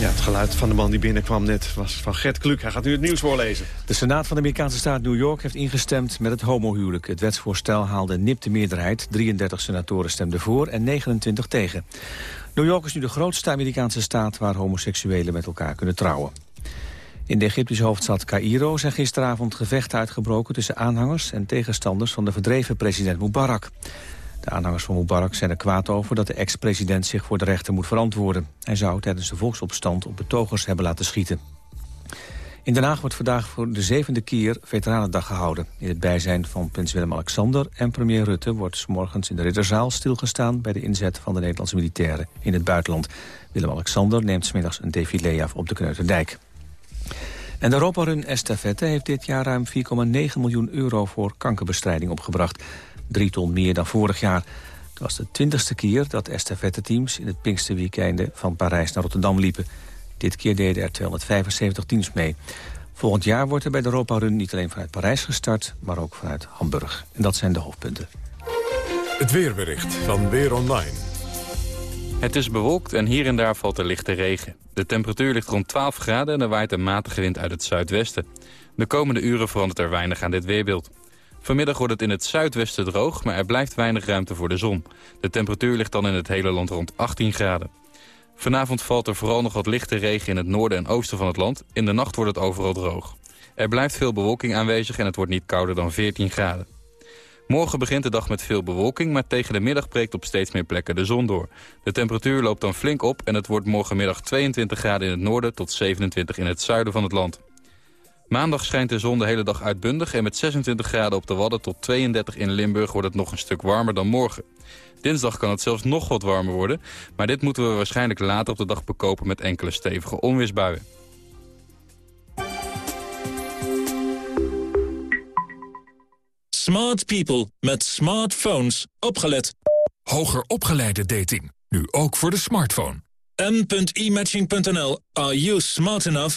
Ja, het geluid van de man die binnenkwam net was van Gert Kluk. Hij gaat nu het nieuws voorlezen. De Senaat van de Amerikaanse staat New York heeft ingestemd met het homohuwelijk. Het wetsvoorstel haalde nipte meerderheid. 33 senatoren stemden voor en 29 tegen. New York is nu de grootste Amerikaanse staat waar homoseksuelen met elkaar kunnen trouwen. In de Egyptische hoofdstad Cairo zijn gisteravond gevechten uitgebroken tussen aanhangers en tegenstanders van de verdreven president Mubarak. De aanhangers van Mubarak zijn er kwaad over dat de ex-president zich voor de rechter moet verantwoorden. Hij zou tijdens de volksopstand op betogers hebben laten schieten. In Den Haag wordt vandaag voor de zevende keer Veteranendag gehouden. In het bijzijn van prins Willem-Alexander en premier Rutte... wordt morgens in de Ridderzaal stilgestaan... bij de inzet van de Nederlandse militairen in het buitenland. Willem-Alexander neemt smiddags een défilé af op de Kneuterdijk. En de Europa Run Estafette heeft dit jaar ruim 4,9 miljoen euro... voor kankerbestrijding opgebracht. Drie ton meer dan vorig jaar. Het was de twintigste keer dat estafette-teams... in het Pinksterweekende van Parijs naar Rotterdam liepen... Dit keer deden er 275 teams mee. Volgend jaar wordt er bij de Europa Run niet alleen vanuit Parijs gestart... maar ook vanuit Hamburg. En dat zijn de hoofdpunten. Het weerbericht van Weer Online. Het is bewolkt en hier en daar valt er lichte regen. De temperatuur ligt rond 12 graden en er waait een matige wind uit het zuidwesten. De komende uren verandert er weinig aan dit weerbeeld. Vanmiddag wordt het in het zuidwesten droog, maar er blijft weinig ruimte voor de zon. De temperatuur ligt dan in het hele land rond 18 graden. Vanavond valt er vooral nog wat lichte regen in het noorden en oosten van het land. In de nacht wordt het overal droog. Er blijft veel bewolking aanwezig en het wordt niet kouder dan 14 graden. Morgen begint de dag met veel bewolking, maar tegen de middag breekt op steeds meer plekken de zon door. De temperatuur loopt dan flink op en het wordt morgenmiddag 22 graden in het noorden tot 27 in het zuiden van het land. Maandag schijnt de zon de hele dag uitbundig en met 26 graden op de Wadden tot 32 in Limburg wordt het nog een stuk warmer dan morgen. Dinsdag kan het zelfs nog wat warmer worden, maar dit moeten we waarschijnlijk later op de dag bekopen met enkele stevige onweersbuien. Smart people met smartphones. Opgelet. Hoger opgeleide dating. Nu ook voor de smartphone. m.imatching.nl. Are you smart enough?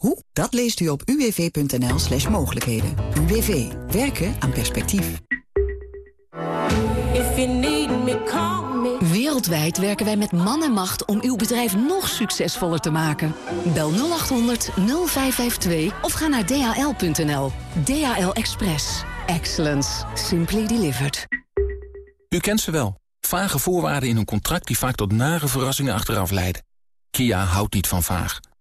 Hoe? Dat leest u op uwv.nl slash mogelijkheden. UWV. Werken aan perspectief. Wereldwijd werken wij met man en macht om uw bedrijf nog succesvoller te maken. Bel 0800 0552 of ga naar dhl.nl. DHL Express. Excellence. Simply delivered. U kent ze wel. Vage voorwaarden in een contract die vaak tot nare verrassingen achteraf leiden. Kia houdt niet van vaag.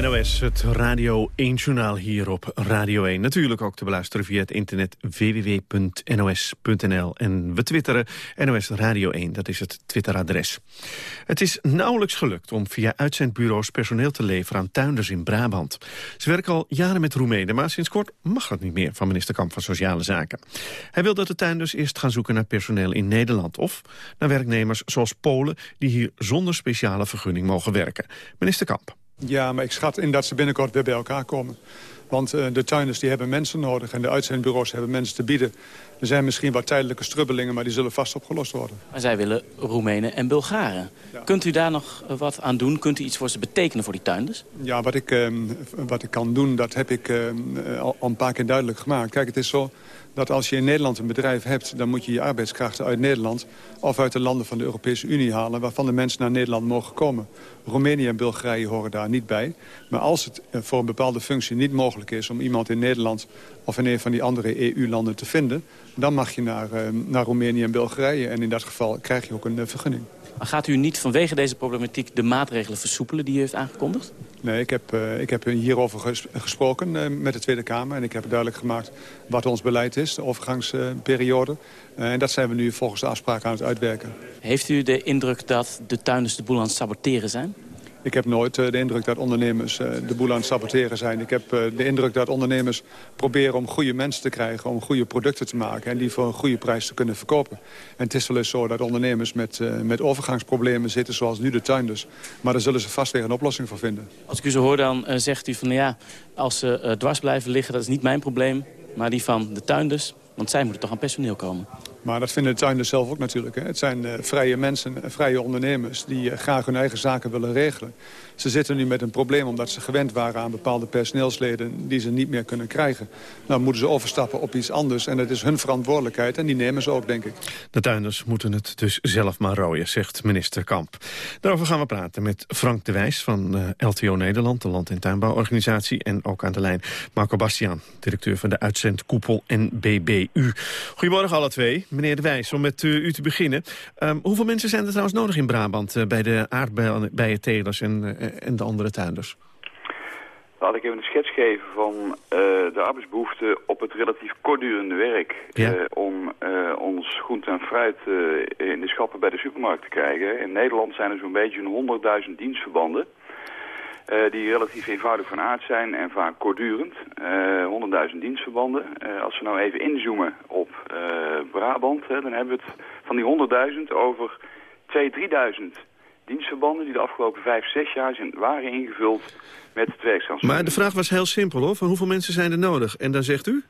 NOS, het Radio 1-journaal hier op Radio 1. Natuurlijk ook te beluisteren via het internet www.nos.nl. En we twitteren NOS Radio 1, dat is het Twitteradres. Het is nauwelijks gelukt om via uitzendbureaus personeel te leveren aan tuinders in Brabant. Ze werken al jaren met Roemenen, maar sinds kort mag dat niet meer van minister Kamp van Sociale Zaken. Hij wil dat de tuinders eerst gaan zoeken naar personeel in Nederland of naar werknemers zoals Polen die hier zonder speciale vergunning mogen werken. Minister Kamp. Ja, maar ik schat in dat ze binnenkort weer bij elkaar komen. Want uh, de tuinders die hebben mensen nodig en de uitzendbureaus hebben mensen te bieden. Er zijn misschien wat tijdelijke strubbelingen, maar die zullen vast opgelost worden. Maar zij willen Roemenen en Bulgaren. Kunt u daar nog wat aan doen? Kunt u iets voor ze betekenen voor die tuinders? Ja, wat ik, uh, wat ik kan doen, dat heb ik uh, al een paar keer duidelijk gemaakt. Kijk, het is zo dat als je in Nederland een bedrijf hebt... dan moet je je arbeidskrachten uit Nederland of uit de landen van de Europese Unie halen... waarvan de mensen naar Nederland mogen komen. Roemenië en Bulgarije horen daar niet bij. Maar als het eh, voor een bepaalde functie niet mogelijk is... om iemand in Nederland of in een van die andere EU-landen te vinden... dan mag je naar, uh, naar Roemenië en Bulgarije. En in dat geval krijg je ook een uh, vergunning. Maar gaat u niet vanwege deze problematiek de maatregelen versoepelen die u heeft aangekondigd? Nee, ik heb, uh, ik heb hierover ges gesproken met de Tweede Kamer. En ik heb duidelijk gemaakt wat ons beleid is, de overgangsperiode. En dat zijn we nu volgens de afspraken aan het uitwerken. Heeft u de indruk dat de tuinders de boel aan het saboteren zijn? Ik heb nooit uh, de indruk dat ondernemers uh, de boel aan het saboteren zijn. Ik heb uh, de indruk dat ondernemers proberen om goede mensen te krijgen... om goede producten te maken en die voor een goede prijs te kunnen verkopen. En het is wel eens zo dat ondernemers met, met overgangsproblemen zitten... zoals nu de tuinders. Maar daar zullen ze vast weer een oplossing voor vinden. Als ik u zo hoor, dan zegt u van ja, als ze dwars blijven liggen... dat is niet mijn probleem, maar die van de tuinders... want zij moeten toch aan personeel komen. Maar dat vinden de tuinders zelf ook natuurlijk. Hè. Het zijn uh, vrije mensen, vrije ondernemers die uh, graag hun eigen zaken willen regelen. Ze zitten nu met een probleem omdat ze gewend waren aan bepaalde personeelsleden die ze niet meer kunnen krijgen. Nou moeten ze overstappen op iets anders en dat is hun verantwoordelijkheid en die nemen ze ook, denk ik. De tuinders moeten het dus zelf maar rooien, zegt minister Kamp. Daarover gaan we praten met Frank de Wijs van uh, LTO Nederland, de Land- en Tuinbouworganisatie. En ook aan de lijn Marco Bastiaan, directeur van de uitzendkoepel NBBU. Goedemorgen alle twee. Meneer de Wijs, om met uh, u te beginnen. Um, hoeveel mensen zijn er trouwens nodig in Brabant uh, bij de aardbeientelers en, uh, en de andere tuinders? Laat ik even een schets geven van uh, de arbeidsbehoeften op het relatief kortdurende werk. Ja. Uh, om uh, ons groente en fruit in de schappen bij de supermarkt te krijgen. In Nederland zijn er zo'n beetje een 100.000 dienstverbanden. Die relatief eenvoudig van aard zijn en vaak kortdurend. Uh, 100.000 dienstverbanden. Als we nou even inzoomen op Brabant, hè, dan hebben we het van die 100.000 over 2.000, 3.000 dienstverbanden... die de afgelopen 5, 6 jaar zijn, waren ingevuld met het werkzaamheid. Maar de vraag was heel simpel hoor, van hoeveel mensen zijn er nodig? En dan zegt u?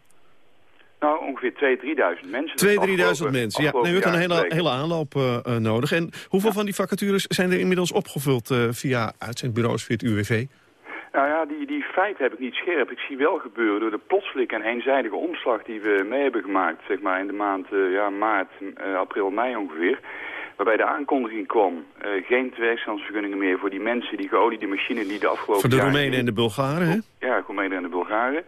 Nou, ongeveer 2.000, 3.000 mensen. 2.000, 3.000 mensen, ja. Nee, u heeft een hele, hele aanloop uh, uh, nodig. En hoeveel ja. van die vacatures zijn er inmiddels opgevuld uh, via uitzendbureaus, via het UWV? Nou ja, die, die feiten heb ik niet scherp. Ik zie wel gebeuren door de plotselinge en eenzijdige omslag die we mee hebben gemaakt, zeg maar in de maand ja, maart, april, mei ongeveer. Waarbij de aankondiging kwam, uh, geen werkzaamheidsvergunningen meer voor die mensen, die geoliede machine die de afgelopen Voor de Roemenen en de Bulgaren, hè? Ja, Roemenen en de Bulgaren.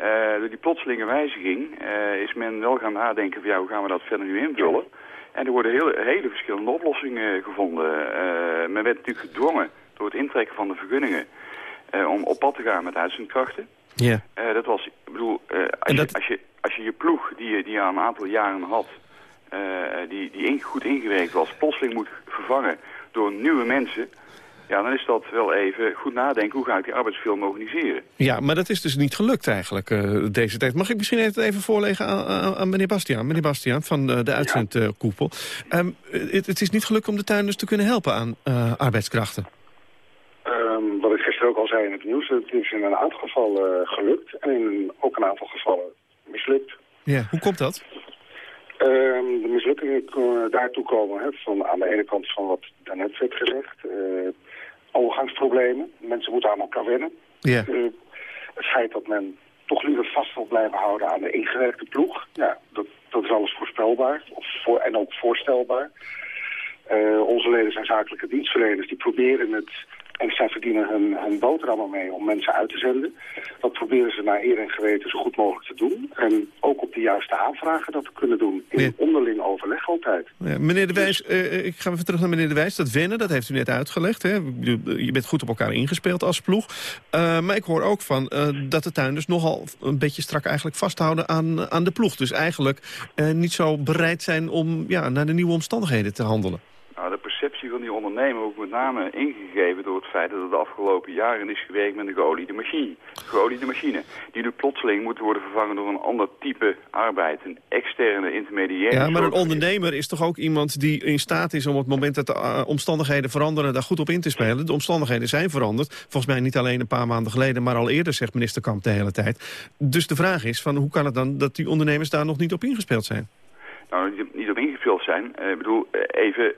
Uh, door die plotselinge wijziging uh, is men wel gaan nadenken van ja, hoe gaan we dat verder nu invullen. En er worden heel, hele verschillende oplossingen gevonden. Men werd natuurlijk gedwongen door het intrekken van de vergunningen om op pad te gaan met uitzendkrachten. Ja. dat was, ik bedoel, als, dat... je, als, je, als je je ploeg die je, die je al een aantal jaren had, die, die in, goed ingewerkt was, plotseling moet vervangen door nieuwe mensen... Ja, dan is dat wel even goed nadenken. Hoe ga ik die arbeidsfilm organiseren? Ja, maar dat is dus niet gelukt eigenlijk uh, deze tijd. Mag ik misschien even voorleggen aan, aan, aan meneer Bastiaan? Meneer Bastiaan van uh, de uitzendkoepel. Ja. Um, het, het, is niet gelukt om de tuinders te kunnen helpen aan uh, arbeidskrachten. Um, wat ik gisteren ook al zei in het nieuws, het is in een aantal gevallen gelukt. En in ook een aantal gevallen mislukt. Ja, hoe komt dat? Um, de mislukkingen daartoe komen hè, van aan de ene kant van wat daarnet werd gezegd overgangsproblemen. Mensen moeten aan elkaar wennen. Yeah. Uh, het feit dat men toch liever vast wil blijven houden aan de ingewerkte ploeg. Ja, dat, dat is alles voorspelbaar of voor, en ook voorstelbaar. Uh, onze leden zijn zakelijke dienstverleners. Die proberen het, en zij verdienen hun, hun boterhammen mee om mensen uit te zenden. Dat proberen ze naar eer en geweten zo goed mogelijk te doen. En ook op de juiste aanvragen dat te kunnen doen. In Ja. onderling overleg altijd. Ja, meneer De Wijs, uh, ik ga even terug naar meneer De Wijs. Dat wennen, dat heeft u net uitgelegd. Hè? Je bent goed op elkaar ingespeeld als ploeg. Uh, maar ik hoor ook van uh, dat de tuinders nogal een beetje strak eigenlijk vasthouden aan, aan de ploeg. Dus eigenlijk niet zo bereid zijn om ja, naar de nieuwe omstandigheden te handelen. Nou, de perceptie van die ondernemer ook met name ingegeven door het feit dat het de afgelopen jaren is gewerkt met een geoliede machine. Geoliede machine. Die nu plotseling moet worden vervangen door een ander type arbeid. Een externe intermediair. Ja, maar een ondernemer is toch ook iemand die in staat is om op het moment dat de uh, omstandigheden veranderen daar goed op in te spelen. De omstandigheden zijn veranderd. Volgens mij niet alleen een paar maanden geleden, maar al eerder, zegt minister Kamp de hele tijd. Dus de vraag is, van hoe kan het dan dat die ondernemers daar nog niet op ingespeeld zijn? nou, zijn. Ik uh, bedoel, even 94%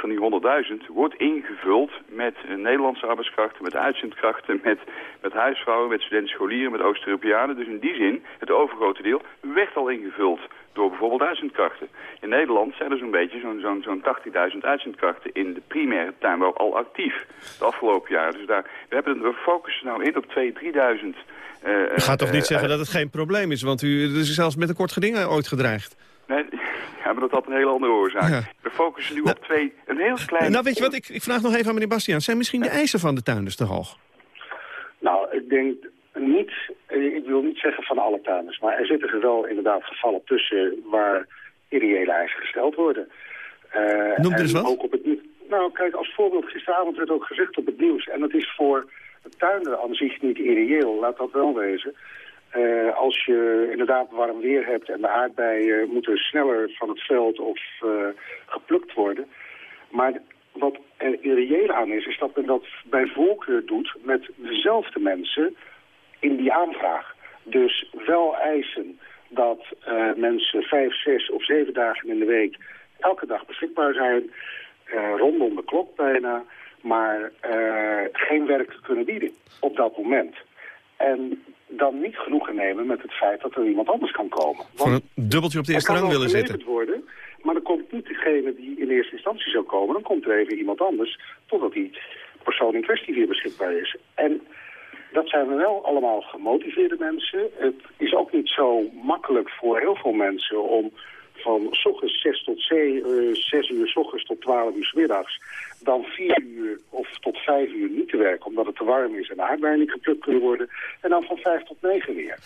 van die 100.000 wordt ingevuld met uh, Nederlandse arbeidskrachten, met uitzendkrachten, met, met huisvrouwen, met studenten, scholieren, met Oost-Europeanen. Dus in die zin, het overgrote deel werd al ingevuld door bijvoorbeeld uitzendkrachten. In Nederland zijn er zo'n beetje zo'n zo'n zo'n 80.000 uitzendkrachten in de primaire tuinbouw al actief de afgelopen jaren. Dus daar, we, hebben, we focussen nou in op 2.000, 3.000... Uh, u gaat toch niet zeggen dat het geen probleem is, want u is zelfs met een kort geding ooit gedreigd? Nee, Ja, maar dat had een hele andere oorzaak. We focussen nu op twee, een heel klein... Nou, weet je wat, ik, ik vraag nog even aan meneer Bastiaan. Zijn misschien de eisen van de tuinders te hoog? Nou, ik denk niet, eh, ik wil niet zeggen van alle tuinders, maar er zitten er wel inderdaad gevallen tussen waar irreële eisen gesteld worden. Uh, Noem er eens wat. Ook op het, nou, kijk, als voorbeeld, gisteravond werd ook gezegd op het nieuws, en dat is voor de tuinder aan zich niet irreëel, laat dat wel wezen. Uh, als je inderdaad warm weer hebt en de aardbeien moeten sneller van het veld of uh, geplukt worden. Maar wat er irreëel aan is, is dat men dat bij voorkeur doet met dezelfde mensen in die aanvraag. Dus wel eisen dat uh, mensen vijf, zes of zeven dagen in de week elke dag beschikbaar zijn, rondom de klok bijna, maar geen werk kunnen bieden op dat moment. En dan niet genoegen nemen met het feit dat er iemand anders kan komen. Want Voor een dubbeltje op de eerste rang willen zitten. worden, maar dan komt niet degene die in eerste instantie zou komen. Dan komt er even iemand anders, totdat die persoon in kwestie weer beschikbaar is. En dat zijn we wel allemaal gemotiveerde mensen. Het is ook niet zo makkelijk voor heel veel mensen om van s ochtends 6 tot 6 uur s ochtends tot 12 uur s middags dan 4 uur of tot 5 uur niet te werken omdat het te warm is en de aardbeien niet geplukt kunnen worden en dan van 5 tot 9 weer.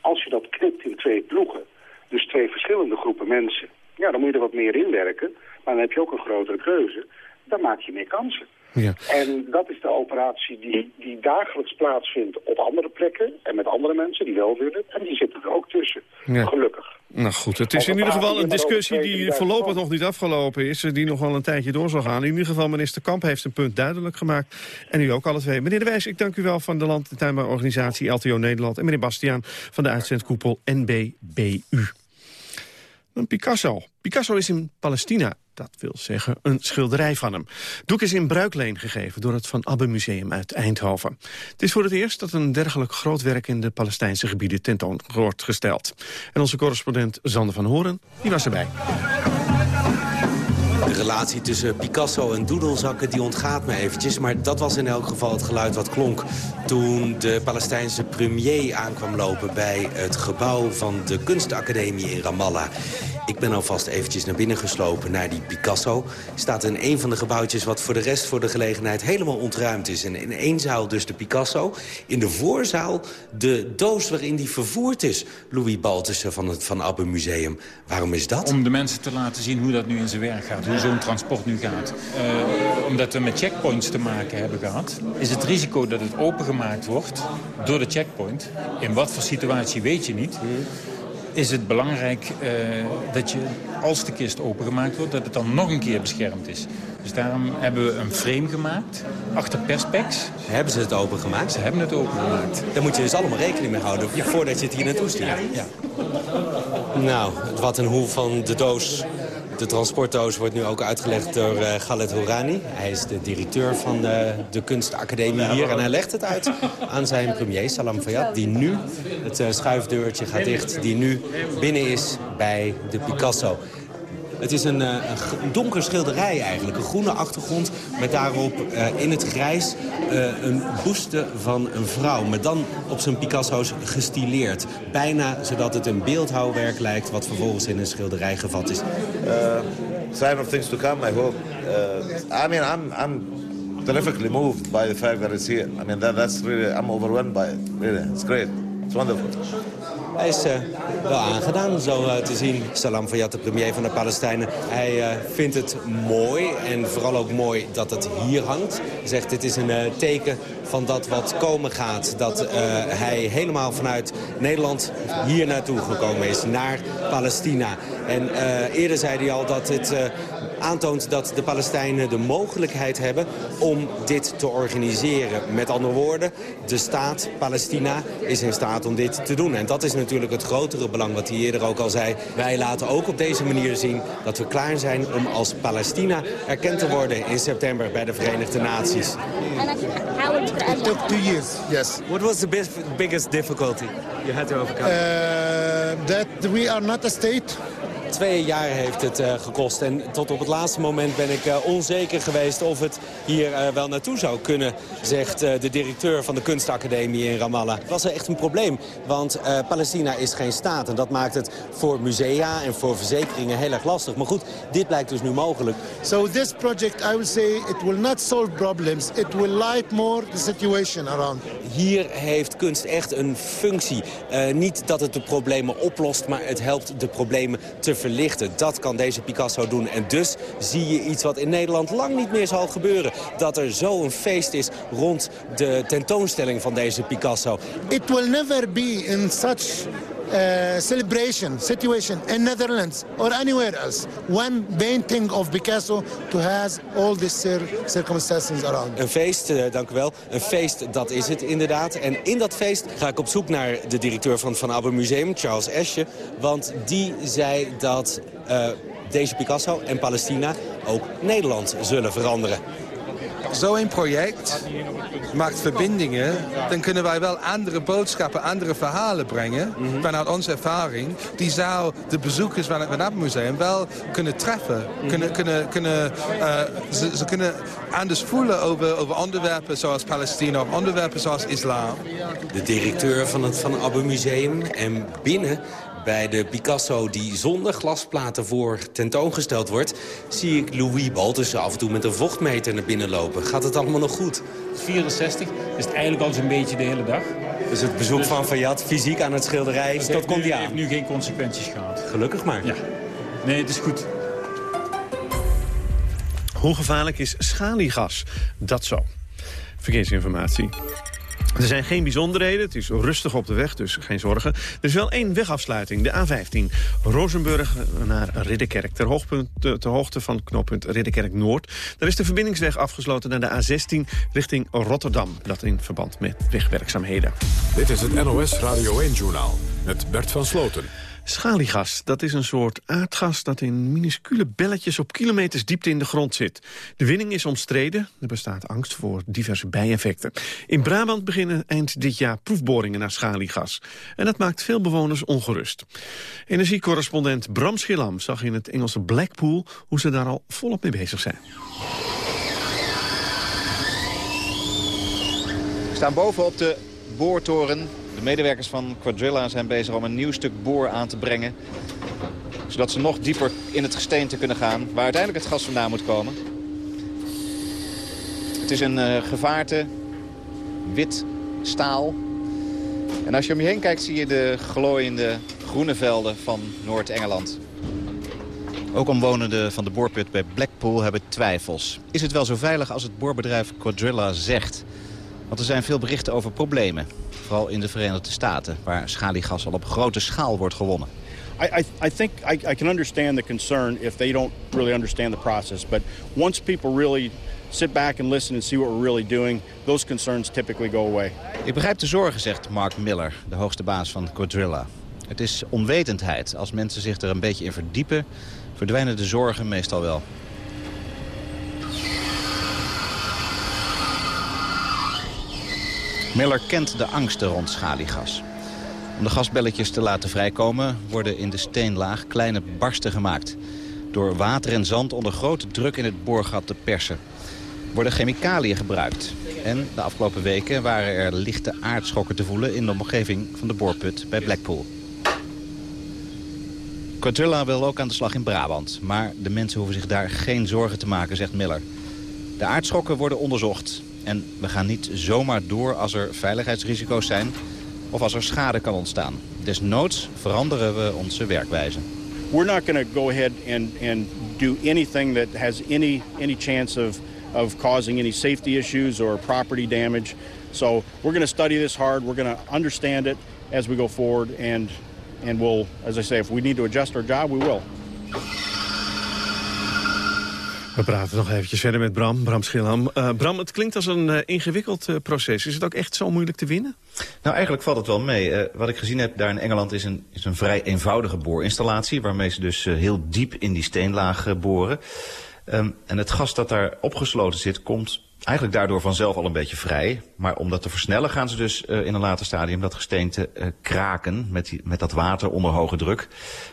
Als je dat knipt in twee ploegen, dus twee verschillende groepen mensen, ja, dan moet je er wat meer inwerken, maar dan heb je ook een grotere keuze, dan maak je meer kansen. Ja. En dat is de operatie die, die dagelijks plaatsvindt op andere plekken en met andere mensen die wel willen. En die zitten er ook tussen, Ja. gelukkig. Nou goed, het is in ieder geval een discussie die 2000 voorlopig nog niet afgelopen is. Die nog wel een tijdje door zal gaan. In ieder geval, minister Kamp heeft een punt duidelijk gemaakt. En u ook alle twee. Meneer De Wijs, ik dank u wel van de Land- en Tuinbouworganisatie LTO Nederland. En meneer Bastiaan van de uitzendkoepel NBBU. Dan Picasso. Picasso is in Palestina. Dat wil zeggen een schilderij van hem. Doek is in bruikleen gegeven door het Van Abbe Museum uit Eindhoven. Het is voor het eerst dat een dergelijk groot werk in de Palestijnse gebieden tentoon wordt gesteld. En onze correspondent Zander van Horen, die was erbij. De relatie tussen Picasso en Doedelzakken die ontgaat me eventjes. Maar dat was in elk geval het geluid wat klonk toen de Palestijnse premier aankwam lopen... bij het gebouw van de kunstacademie in Ramallah. Ik ben alvast eventjes naar binnen geslopen naar die Picasso. Staat in een van de gebouwtjes wat voor de rest voor de gelegenheid helemaal ontruimd is. En in één zaal dus de Picasso. In de voorzaal de doos waarin die vervoerd is. Louis Baltussen van het Van Abbe Museum. Waarom is dat? Om de mensen te laten zien hoe dat nu in zijn werk gaat. Zo'n transport nu gaat. Uh, omdat we met checkpoints te maken hebben gehad... is het risico dat het opengemaakt wordt door de checkpoint. In wat voor situatie weet je niet is het belangrijk uh, dat je, als de kist opengemaakt wordt... dat het dan nog een keer beschermd is. Dus daarom hebben we een frame gemaakt, achter perspex. Hebben ze het opengemaakt? Ze hebben het opengemaakt. Daar moet je dus allemaal rekening mee houden ja. voordat je het hier naartoe stuurt. Ja, ja. Nou, wat en hoe van de doos de transportdoos wordt nu ook uitgelegd door uh, Khaled Hourani. Hij is de directeur van de, de kunstacademie hier. En hij legt het uit aan zijn premier, Salam Fayyad... die nu, het uh, schuifdeurtje gaat dicht, die nu binnen is bij de Picasso. Het is een, uh, een donker schilderij eigenlijk. Een groene achtergrond met daarop uh, in het grijs uh, een boeste van een vrouw. Maar dan op zijn Picasso's gestileerd. Bijna zodat het een beeldhouwwerk lijkt wat vervolgens in een schilderij gevat is. sign of things to come, I hope. I mean, I'm, I'm terrifically moved by the fact that it's here. I mean, that, that's really, I'm overwhelmed by it. Really, it's great. It's wonderful. Hij is uh, wel aangedaan, zo uh, te zien. Salam Fayyad, de premier van de Palestijnen. Hij uh, vindt het mooi en vooral ook mooi dat het hier hangt. Hij zegt, dit is een teken van dat wat komen gaat. Dat hij helemaal vanuit Nederland hier naartoe gekomen is, naar Palestina. En eerder zei hij al dat het aantoont dat de Palestijnen de mogelijkheid hebben om dit te organiseren. Met andere woorden, de staat Palestina is in staat om dit te doen. En dat is natuurlijk het grotere belang wat hij eerder ook al zei. Wij laten ook op deze manier zien dat we klaar zijn om als Palestina erkend te worden in september bij de Verenigde Naties. It took two years, yes. What was the biggest difficulty you had to overcome? Uh, that we are not a state. Twee jaar heeft het gekost. En tot op het laatste moment ben ik onzeker geweest of het hier wel naartoe zou kunnen, zegt de directeur van de kunstacademie in Ramallah. Het was echt een probleem, want Palestina is geen staat. En dat maakt het voor musea en voor verzekeringen heel erg lastig. Maar goed, dit blijkt dus nu mogelijk. So this project, I will say, it will not solve problems. It will light more the situation around. Hier heeft kunst echt een functie. Uh, niet dat het de problemen oplost, maar het helpt de problemen te Dat kan deze Picasso doen. En dus zie je iets wat in Nederland lang niet meer zal gebeuren. Dat er zo een feest is rond de tentoonstelling van deze Picasso. It will never be in such uh, celebration situation in Netherlands or anywhere else. One painting of Picasso to has all these circumstances around. Een feest, uh, dank u wel. Een feest, dat is het inderdaad. En in dat feest ga ik op zoek naar de directeur van het Van Abbe Museum, Charles Esche. Want die zei dat uh, deze Picasso en Palestina ook Nederland zullen veranderen. Zo'n project maakt verbindingen. Dan kunnen wij wel andere boodschappen, andere verhalen brengen. Mm -hmm. Vanuit onze ervaring. Die zou de bezoekers van het Van Museum wel kunnen treffen. Mm -hmm. kunnen, kunnen, kunnen, uh, ze, ze, kunnen anders voelen over, over onderwerpen zoals Palestina of onderwerpen zoals islam. De directeur van het Van Abbe Museum en binnen bij de Picasso die zonder glasplaten voor tentoongesteld wordt... zie ik Louis Baltussen af en toe met een vochtmeter naar binnen lopen. Gaat het allemaal nog goed? 64 is het eigenlijk al zo'n beetje de hele dag. Dus het bezoek dus... van Fayad fysiek aan het schilderij, dus dat komt hij aan? heeft nu geen consequenties gehad. Gelukkig maar. Ja. Nee, het is goed. Hoe gevaarlijk is schaliegas? Dat zo. Verkeersinformatie. Er zijn geen bijzonderheden, het is rustig op de weg, dus geen zorgen. Er is wel één wegafsluiting, de A15. Rozenburg naar Ridderkerk, ter, hoogpunt, ter hoogte van knooppunt Ridderkerk Noord. Daar is de verbindingsweg afgesloten naar de A16 richting Rotterdam. Dat in verband met wegwerkzaamheden. Dit is het NOS Radio 1-journaal met Bert van Sloten. Schaliegas, dat is een soort aardgas dat in minuscule belletjes op kilometers diepte in de grond zit. De winning is omstreden, er bestaat angst voor diverse bijeffecten. In Brabant beginnen eind dit jaar proefboringen naar schaliegas. En dat maakt veel bewoners ongerust. Energiecorrespondent Bram Schillam zag in het Engelse Blackpool hoe ze daar al volop mee bezig zijn. We staan boven op de boortoren de medewerkers van Quadrilla zijn bezig om een nieuw stuk boor aan te brengen. Zodat ze nog dieper in het gesteente kunnen gaan, waar uiteindelijk het gas vandaan moet komen. Het is een uh, gevaarte, wit staal. En als je om je heen kijkt zie je de glooiende groene velden van Noord-Engeland. Ook omwonenden van de boorput bij Blackpool hebben twijfels. Is het wel zo veilig als het boorbedrijf Quadrilla zegt? Want er zijn veel berichten over problemen. Vooral in de Verenigde Staten, waar schaliegas al op grote schaal wordt gewonnen. I, I, I think I, I can understand the concern if they don't really understand the process. But once people really sit back and listen and see what we're really doing, those concerns typically go away. Ik begrijp de zorgen, zegt Mark Miller, de hoogste baas van Quadrilla. Het is onwetendheid. Als mensen zich er een beetje in verdiepen, verdwijnen de zorgen meestal wel. Miller kent de angsten rond schaliegas. Om de gasbelletjes te laten vrijkomen worden in de steenlaag kleine barsten gemaakt. Door water en zand onder grote druk in het boorgat te persen. Worden chemicaliën gebruikt. En de afgelopen weken waren er lichte aardschokken te voelen in de omgeving van de boorput bij Blackpool. Quadrilla wil ook aan de slag in Brabant. Maar de mensen hoeven zich daar geen zorgen te maken, zegt Miller. De aardschokken worden onderzocht. En we gaan niet zomaar door als er veiligheidsrisico's zijn of als er schade kan ontstaan. Desnoods veranderen we onze werkwijze. We're not going to go ahead and, and do anything that has any, any chance of, of causing any safety issues or property damage. So we're going to study this hard. We're going to understand it as we go forward. And, and we'll, as I say, if we need to adjust our job, we will. We praten nog eventjes verder met Bram, Bram Schilham. Uh, Bram, het klinkt als een uh, ingewikkeld uh, proces. Is het ook echt zo moeilijk te winnen? Nou, eigenlijk valt het wel mee. wat ik gezien heb daar in Engeland is een, is een vrij eenvoudige boorinstallatie... waarmee ze dus heel diep in die steenlaag boren. Um, en het gas dat daar opgesloten zit, komt eigenlijk daardoor vanzelf al een beetje vrij. Maar om dat te versnellen gaan ze dus uh, in een later stadium dat gesteente uh, kraken met, die, met dat water onder hoge druk.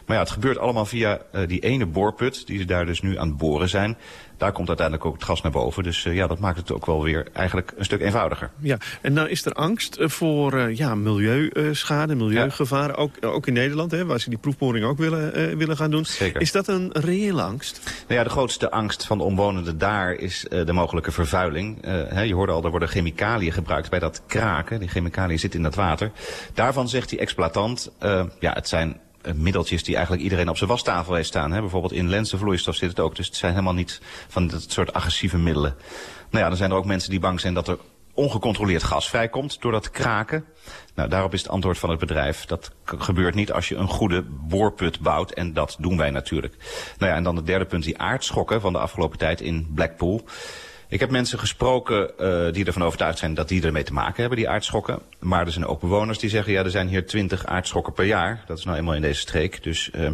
Maar ja, het gebeurt allemaal via uh, die ene boorput die ze daar dus nu aan het boren zijn. Daar komt uiteindelijk ook het gas naar boven. Dus ja, dat maakt het ook wel weer eigenlijk een stuk eenvoudiger. Ja, en nou is er angst voor ja, milieuschade, milieugevaren. Ook, ook in Nederland, hè, waar ze die proefboring ook willen, willen gaan doen. Zeker. Is dat een reële angst? Nou ja, de grootste angst van de omwonenden daar is de mogelijke vervuiling. Uh, je hoorde al, er worden chemicaliën gebruikt bij dat kraken. Die chemicaliën zitten in dat water. Daarvan zegt die exploitant, ja, het zijn middeltjes die eigenlijk iedereen op zijn wastafel heeft staan. Hè? Bijvoorbeeld in lenzenvloeistof zit het ook. Dus het zijn helemaal niet van dat soort agressieve middelen. Nou ja, dan zijn er ook mensen die bang zijn dat er ongecontroleerd gas vrijkomt door dat kraken. Nou, daarop is het antwoord van het bedrijf. Dat gebeurt niet als je een goede boorput bouwt. En dat doen wij natuurlijk. Nou ja, en dan het derde punt, die aardschokken van de afgelopen tijd in Blackpool. Ik heb mensen gesproken uh, die ervan overtuigd zijn dat die ermee te maken hebben, die aardschokken. Maar er zijn ook bewoners die zeggen, ja, er zijn hier twintig aardschokken per jaar. Dat is nou eenmaal in deze streek. Dus uh,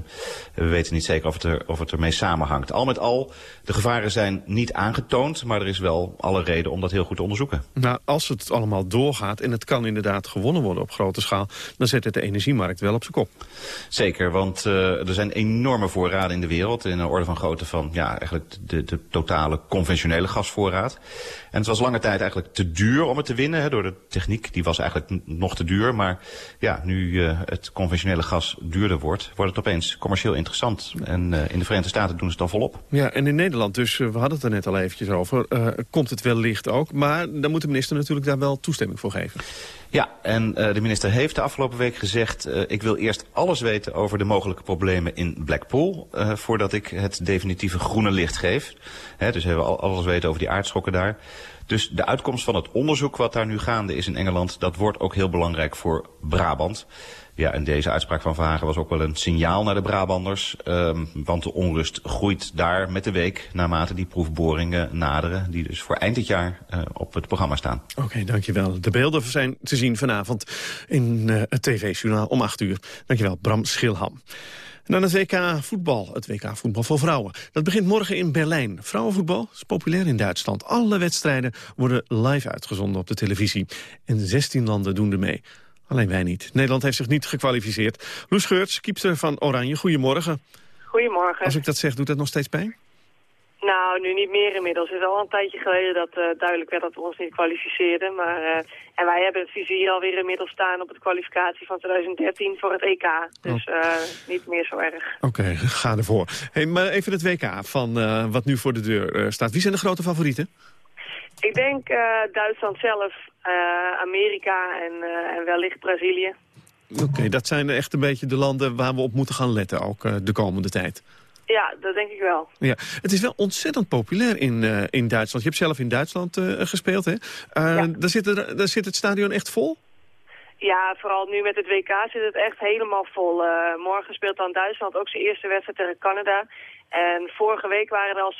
we weten niet zeker of het, er, of het ermee samenhangt. Al met al, de gevaren zijn niet aangetoond, maar er is wel alle reden om dat heel goed te onderzoeken. Nou, als het allemaal doorgaat en het kan inderdaad gewonnen worden op grote schaal, dan zet het de energiemarkt wel op zijn kop. Zeker, want uh, er zijn enorme voorraden in de wereld. In een orde van grootte van, ja, eigenlijk de, de totale conventionele gasvoorraad En het was lange tijd eigenlijk te duur om het te winnen. Hè, door de techniek, die was eigenlijk nog te duur. Maar ja, nu uh, het conventionele gas duurder wordt, wordt het opeens commercieel interessant. En uh, in de Verenigde Staten doen ze het dan volop. Ja, en in Nederland, dus uh, we hadden het er net al eventjes over, komt het wellicht ook. Maar dan moet de minister natuurlijk daar wel toestemming voor geven. Ja, en uh, de minister heeft de afgelopen week gezegd... Uh, ik wil eerst alles weten over de mogelijke problemen in Blackpool... Uh, voordat ik het definitieve groene licht geef. Dus hebben we alles weten over die aardschokken daar. Dus de uitkomst van het onderzoek wat daar nu gaande is in Engeland... dat wordt ook heel belangrijk voor Brabant. Ja, en deze uitspraak van Verhagen was ook wel een signaal naar de Brabanders. Um, want de onrust groeit daar met de week naarmate die proefboringen naderen. Die dus voor eind dit jaar uh, op het programma staan. Oké, dankjewel. De beelden zijn te zien vanavond in uh, het tv-journaal om 8 uur. Dankjewel, Bram Schilham. En dan het WK voetbal, het WK voetbal voor vrouwen. Dat begint morgen in Berlijn. Vrouwenvoetbal is populair in Duitsland. Alle wedstrijden worden live uitgezonden op de televisie. En 16 landen doen er mee. Alleen wij niet. Nederland heeft zich niet gekwalificeerd. Loes Geurts, kiepster van Oranje, goedemorgen. Goedemorgen. Als ik dat zeg, doet dat nog steeds pijn? Nou, nu niet meer inmiddels. Het is al een tijdje geleden dat uh, duidelijk werd dat we ons niet kwalificeerden. Maar, uh, en wij hebben het vizier alweer inmiddels staan op de kwalificatie van 2013 voor het EK. Dus uh, niet meer zo erg. Oké, okay, ga ervoor. Hey, maar even het WK van wat nu voor de deur staat. Wie zijn de grote favorieten? Ik denk Duitsland zelf, Amerika en, en wellicht Brazilië. Oké, okay, dat zijn echt een beetje de landen waar we op moeten gaan letten, ook de komende tijd. Ja, dat denk ik wel. Ja, het is wel ontzettend populair in, in Duitsland. Je hebt zelf in Duitsland gespeeld, hè? Ja. daar, zit er, daar zit het stadion echt vol? Ja, vooral nu met het WK zit het echt helemaal vol. morgen speelt dan Duitsland ook zijn eerste wedstrijd tegen Canada. En vorige week waren er al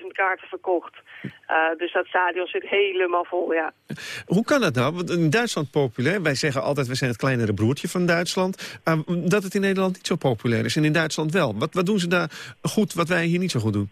76.000 kaarten verkocht. Uh, dus dat stadion zit helemaal vol, ja. Hoe kan dat nou? Want in Duitsland populair. Wij zeggen altijd, we zijn het kleinere broertje van Duitsland. Uh, dat het in Nederland niet zo populair is. En in Duitsland wel. Wat, wat doen ze daar goed wat wij hier niet zo goed doen?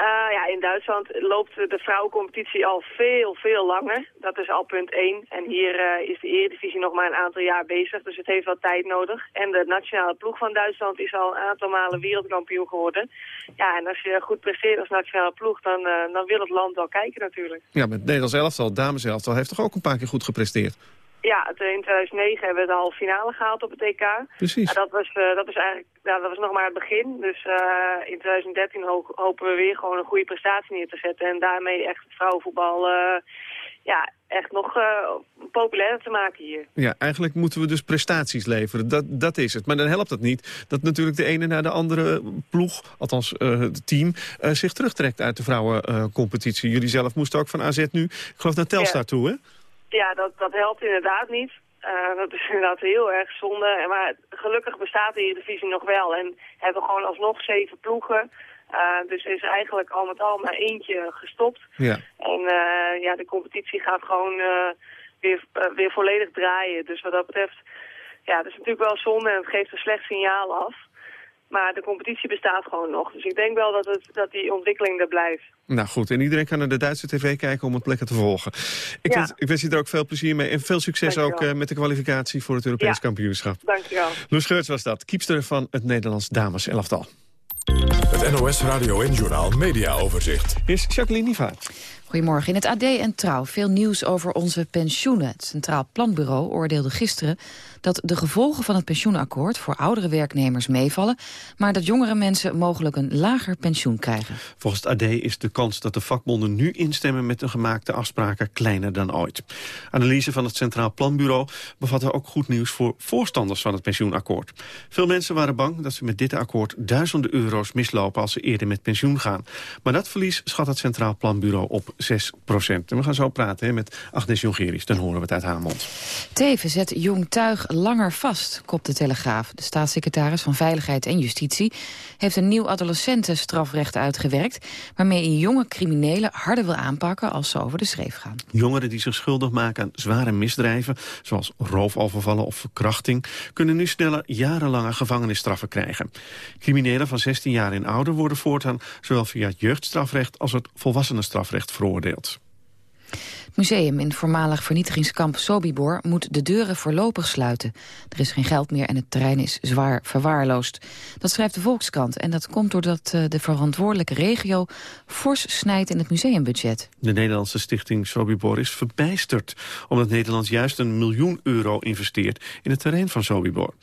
Uh, ja, in Duitsland loopt de vrouwencompetitie al veel, veel langer. Dat is al punt 1. En hier uh, is de eredivisie nog maar een aantal jaar bezig, dus het heeft wat tijd nodig. En de nationale ploeg van Duitsland is al een aantal malen wereldkampioen geworden. Ja, en als je goed presteert als nationale ploeg, dan, uh, dan wil het land wel kijken natuurlijk. Ja, met Nederlands elftal, dames elftal, heeft toch ook een paar keer goed gepresteerd? Ja, in 2009 hebben we de halve finale gehaald op het EK. Precies. dat, was, uh, dat, was eigenlijk, ja, dat was nog maar het begin. Dus uh, in 2013 ho hopen we weer gewoon een goede prestatie neer te zetten. En daarmee echt het vrouwenvoetbal uh, ja, echt nog populairder te maken hier. Ja, eigenlijk moeten we dus prestaties leveren. Dat, dat is het. Maar dan helpt het niet dat natuurlijk de ene naar de andere ploeg, althans het team, zich terugtrekt uit de vrouwencompetitie. Jullie zelf moesten ook van AZ nu, ik geloof naar Telstar ja. toe, hè? Ja, dat, dat helpt inderdaad niet. Uh, dat is inderdaad heel erg zonde. Maar gelukkig bestaat de divisie nog wel. En hebben we gewoon alsnog zeven ploegen. Uh, dus er is eigenlijk al met al maar eentje gestopt. Ja. En uh, ja, de competitie gaat gewoon weer, weer volledig draaien. Dus wat dat betreft, ja, dat is natuurlijk wel zonde en het geeft een slecht signaal af. Maar de competitie bestaat gewoon nog. Dus ik denk wel dat, het, dat die ontwikkeling er blijft. Nou goed, en iedereen kan naar de Duitse tv kijken om het plekken te volgen. Ik, Ja. wens, ik wens je er ook veel plezier mee en veel succes ook eh, met de kwalificatie voor het Europees Ja. kampioenschap. Dankjewel. Loes Geurts was dat, kiepster van het Nederlands dames elftal. Het NOS Radio en Journaal Media Overzicht. Is Jacqueline Nivaert. Goedemorgen. In het AD en Trouw veel nieuws over onze pensioenen. Het Centraal Planbureau oordeelde gisteren dat de gevolgen van het pensioenakkoord voor oudere werknemers meevallen, maar dat jongere mensen mogelijk een lager pensioen krijgen. Volgens het AD is de kans dat de vakbonden nu instemmen met de gemaakte afspraken kleiner dan ooit. Analyse van het Centraal Planbureau bevatte ook goed nieuws voor voorstanders van het pensioenakkoord. Veel mensen waren bang dat ze met dit akkoord duizenden euro's mislopen als ze eerder met pensioen gaan. Maar dat verlies schat het Centraal Planbureau op 6 procent. En we gaan zo praten hè, met Agnes Jongerius, dan horen we het uit haar mond. Teven zet jong tuig langer vast, kopt de Telegraaf. De staatssecretaris van Veiligheid en Justitie heeft een nieuw adolescentenstrafrecht uitgewerkt... waarmee hij jonge criminelen harder wil aanpakken als ze over de schreef gaan. Jongeren die zich schuldig maken aan zware misdrijven... zoals roofovervallen of verkrachting... kunnen nu sneller jarenlange gevangenisstraffen krijgen. Criminelen van 16 jaar en ouder worden voortaan... zowel via het jeugdstrafrecht als het volwassenenstrafrecht veroordeeld veroordeeld. Het museum in voormalig vernietigingskamp Sobibor moet de deuren voorlopig sluiten. Er is geen geld meer en het terrein is zwaar verwaarloosd. Dat schrijft de Volkskrant en dat komt doordat eh, de verantwoordelijke regio fors snijdt in het museumbudget. De Nederlandse stichting Sobibor is verbijsterd... omdat Nederland juist een miljoen euro investeert in het terrein van Sobibor.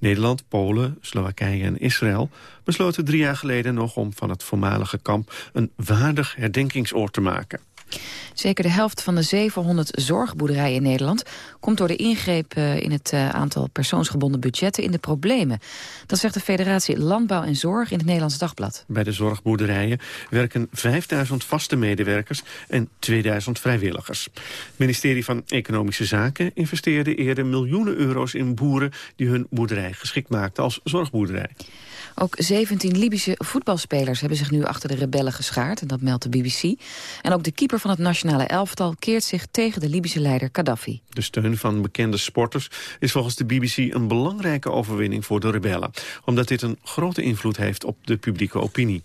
Nederland, Polen, Slowakije en Israël besloten drie jaar geleden nog... om van het voormalige kamp een waardig herdenkingsoord te maken. Zeker de helft van de 700 zorgboerderijen in Nederland... komt door de ingreep eh, in het eh, aantal persoonsgebonden budgetten in de problemen. Dat zegt de Federatie Landbouw en Zorg in het Nederlands Dagblad. Bij de zorgboerderijen werken 5000 vaste medewerkers en 2000 vrijwilligers. Het ministerie van Economische Zaken investeerde eerder miljoenen euro's in boeren... die hun boerderij geschikt maakten als zorgboerderij. Ook 17 Libische voetbalspelers hebben zich nu achter de rebellen geschaard. En dat meldt de BBC. En ook de keeper van het nationale elftal keert zich tegen de Libische leider Gaddafi. De steun van bekende sporters is volgens de BBC een belangrijke overwinning voor de rebellen. Omdat dit een grote invloed heeft op de publieke opinie.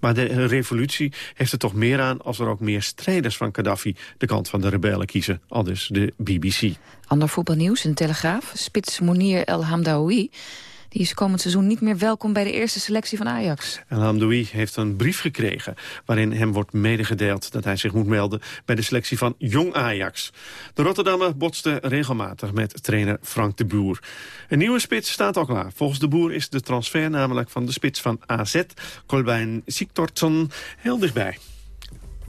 Maar de revolutie heeft er toch meer aan als er ook meer strijders van Gaddafi de kant van de rebellen kiezen, al dus de BBC. Ander voetbalnieuws in Telegraaf. Spits Mounir El Hamdaoui. Die is komend seizoen niet meer welkom bij de eerste selectie van Ajax. El Hamdoui heeft een brief gekregen waarin hem wordt medegedeeld dat hij zich moet melden bij de selectie van Jong Ajax. De Rotterdammer botste regelmatig met trainer Frank de Boer. Een nieuwe spits staat al klaar. Volgens de Boer is de transfer namelijk van de spits van AZ, Kolbein Siktortson, heel dichtbij.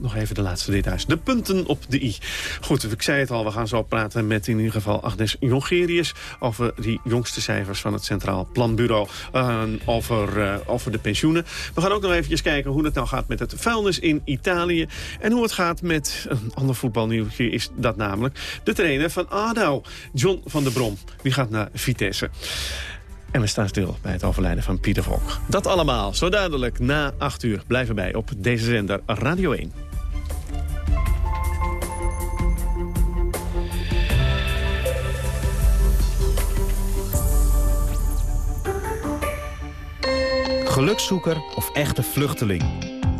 Nog even de laatste details. De punten op de i. Goed, ik zei het al, we gaan zo praten met in ieder geval Agnes Jongerius... over die jongste cijfers van het Centraal Planbureau. Uh, over, uh, over de pensioenen. We gaan ook nog eventjes kijken hoe het nou gaat met het vuilnis in Italië. En hoe het gaat met een ander voetbalnieuwtje is dat namelijk... de trainer van ADO, John van der Brom. Die gaat naar Vitesse. En we staan stil bij het overlijden van Pieter Volk. Dat allemaal, zo duidelijk, na 8 uur. Blijven bij op deze zender Radio 1. Gelukzoeker of echte vluchteling.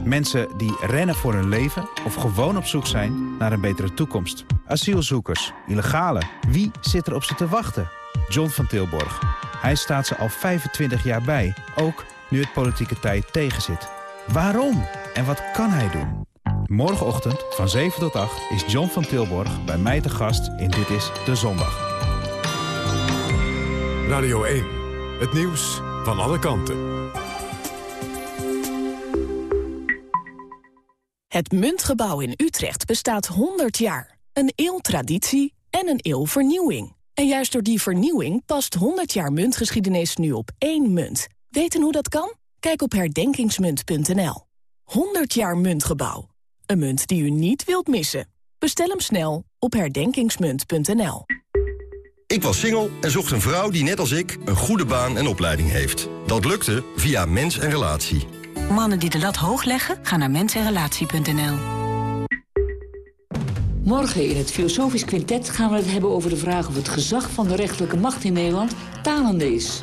Mensen die rennen voor hun leven of gewoon op zoek zijn naar een betere toekomst. Asielzoekers, illegale. Wie zit er op ze te wachten? John van Tilborg. Hij staat ze al 25 jaar bij, ook nu het politieke tijd tegenzit. Waarom? En wat kan hij doen? Morgenochtend van 7 tot 8 is John van Tilborg bij mij te gast in Dit is de Zondag. Radio 1, het nieuws van alle kanten. Het Muntgebouw in Utrecht bestaat 100 jaar. Een eeuw traditie en een eeuw vernieuwing. En juist door die vernieuwing past 100 jaar muntgeschiedenis nu op één munt. Weten hoe dat kan? Kijk op herdenkingsmunt.nl. 100 jaar Muntgebouw. Een munt die u niet wilt missen. Bestel hem snel op herdenkingsmunt.nl. Ik was single en zocht een vrouw die net als ik een goede baan en opleiding heeft. Dat lukte via Mens en Relatie. Mannen die de lat hoog leggen, gaan naar mensenrelatie.nl. Morgen in het Filosofisch Quintet gaan we het hebben over de vraag of het gezag van de rechterlijke macht in Nederland talende is.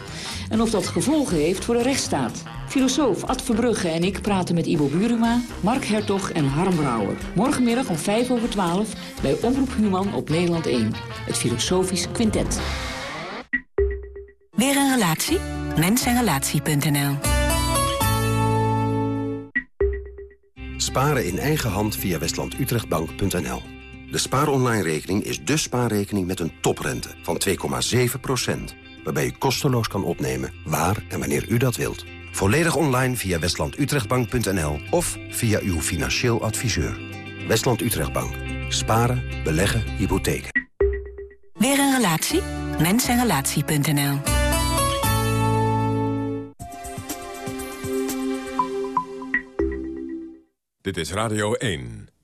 En of dat gevolgen heeft voor de rechtsstaat. Filosoof Ad Verbrugge en ik praten met Ivo Buruma, Mark Hertog en Harm Brouwer. Morgenmiddag om 5 over 12 bij Omroep Human op Nederland 1. Het Filosofisch Quintet. Weer een relatie? Mensenrelatie.nl Sparen in eigen hand via westlandutrechtbank.nl. De spaaronline-rekening is de spaarrekening met een toprente van 2,7%. Waarbij u kosteloos kan opnemen waar en wanneer u dat wilt. Volledig online via westlandutrechtbank.nl of via uw financieel adviseur. Westland Utrechtbank. Sparen, beleggen, hypotheken. Weer een relatie? Mensenrelatie.nl Dit is Radio 1.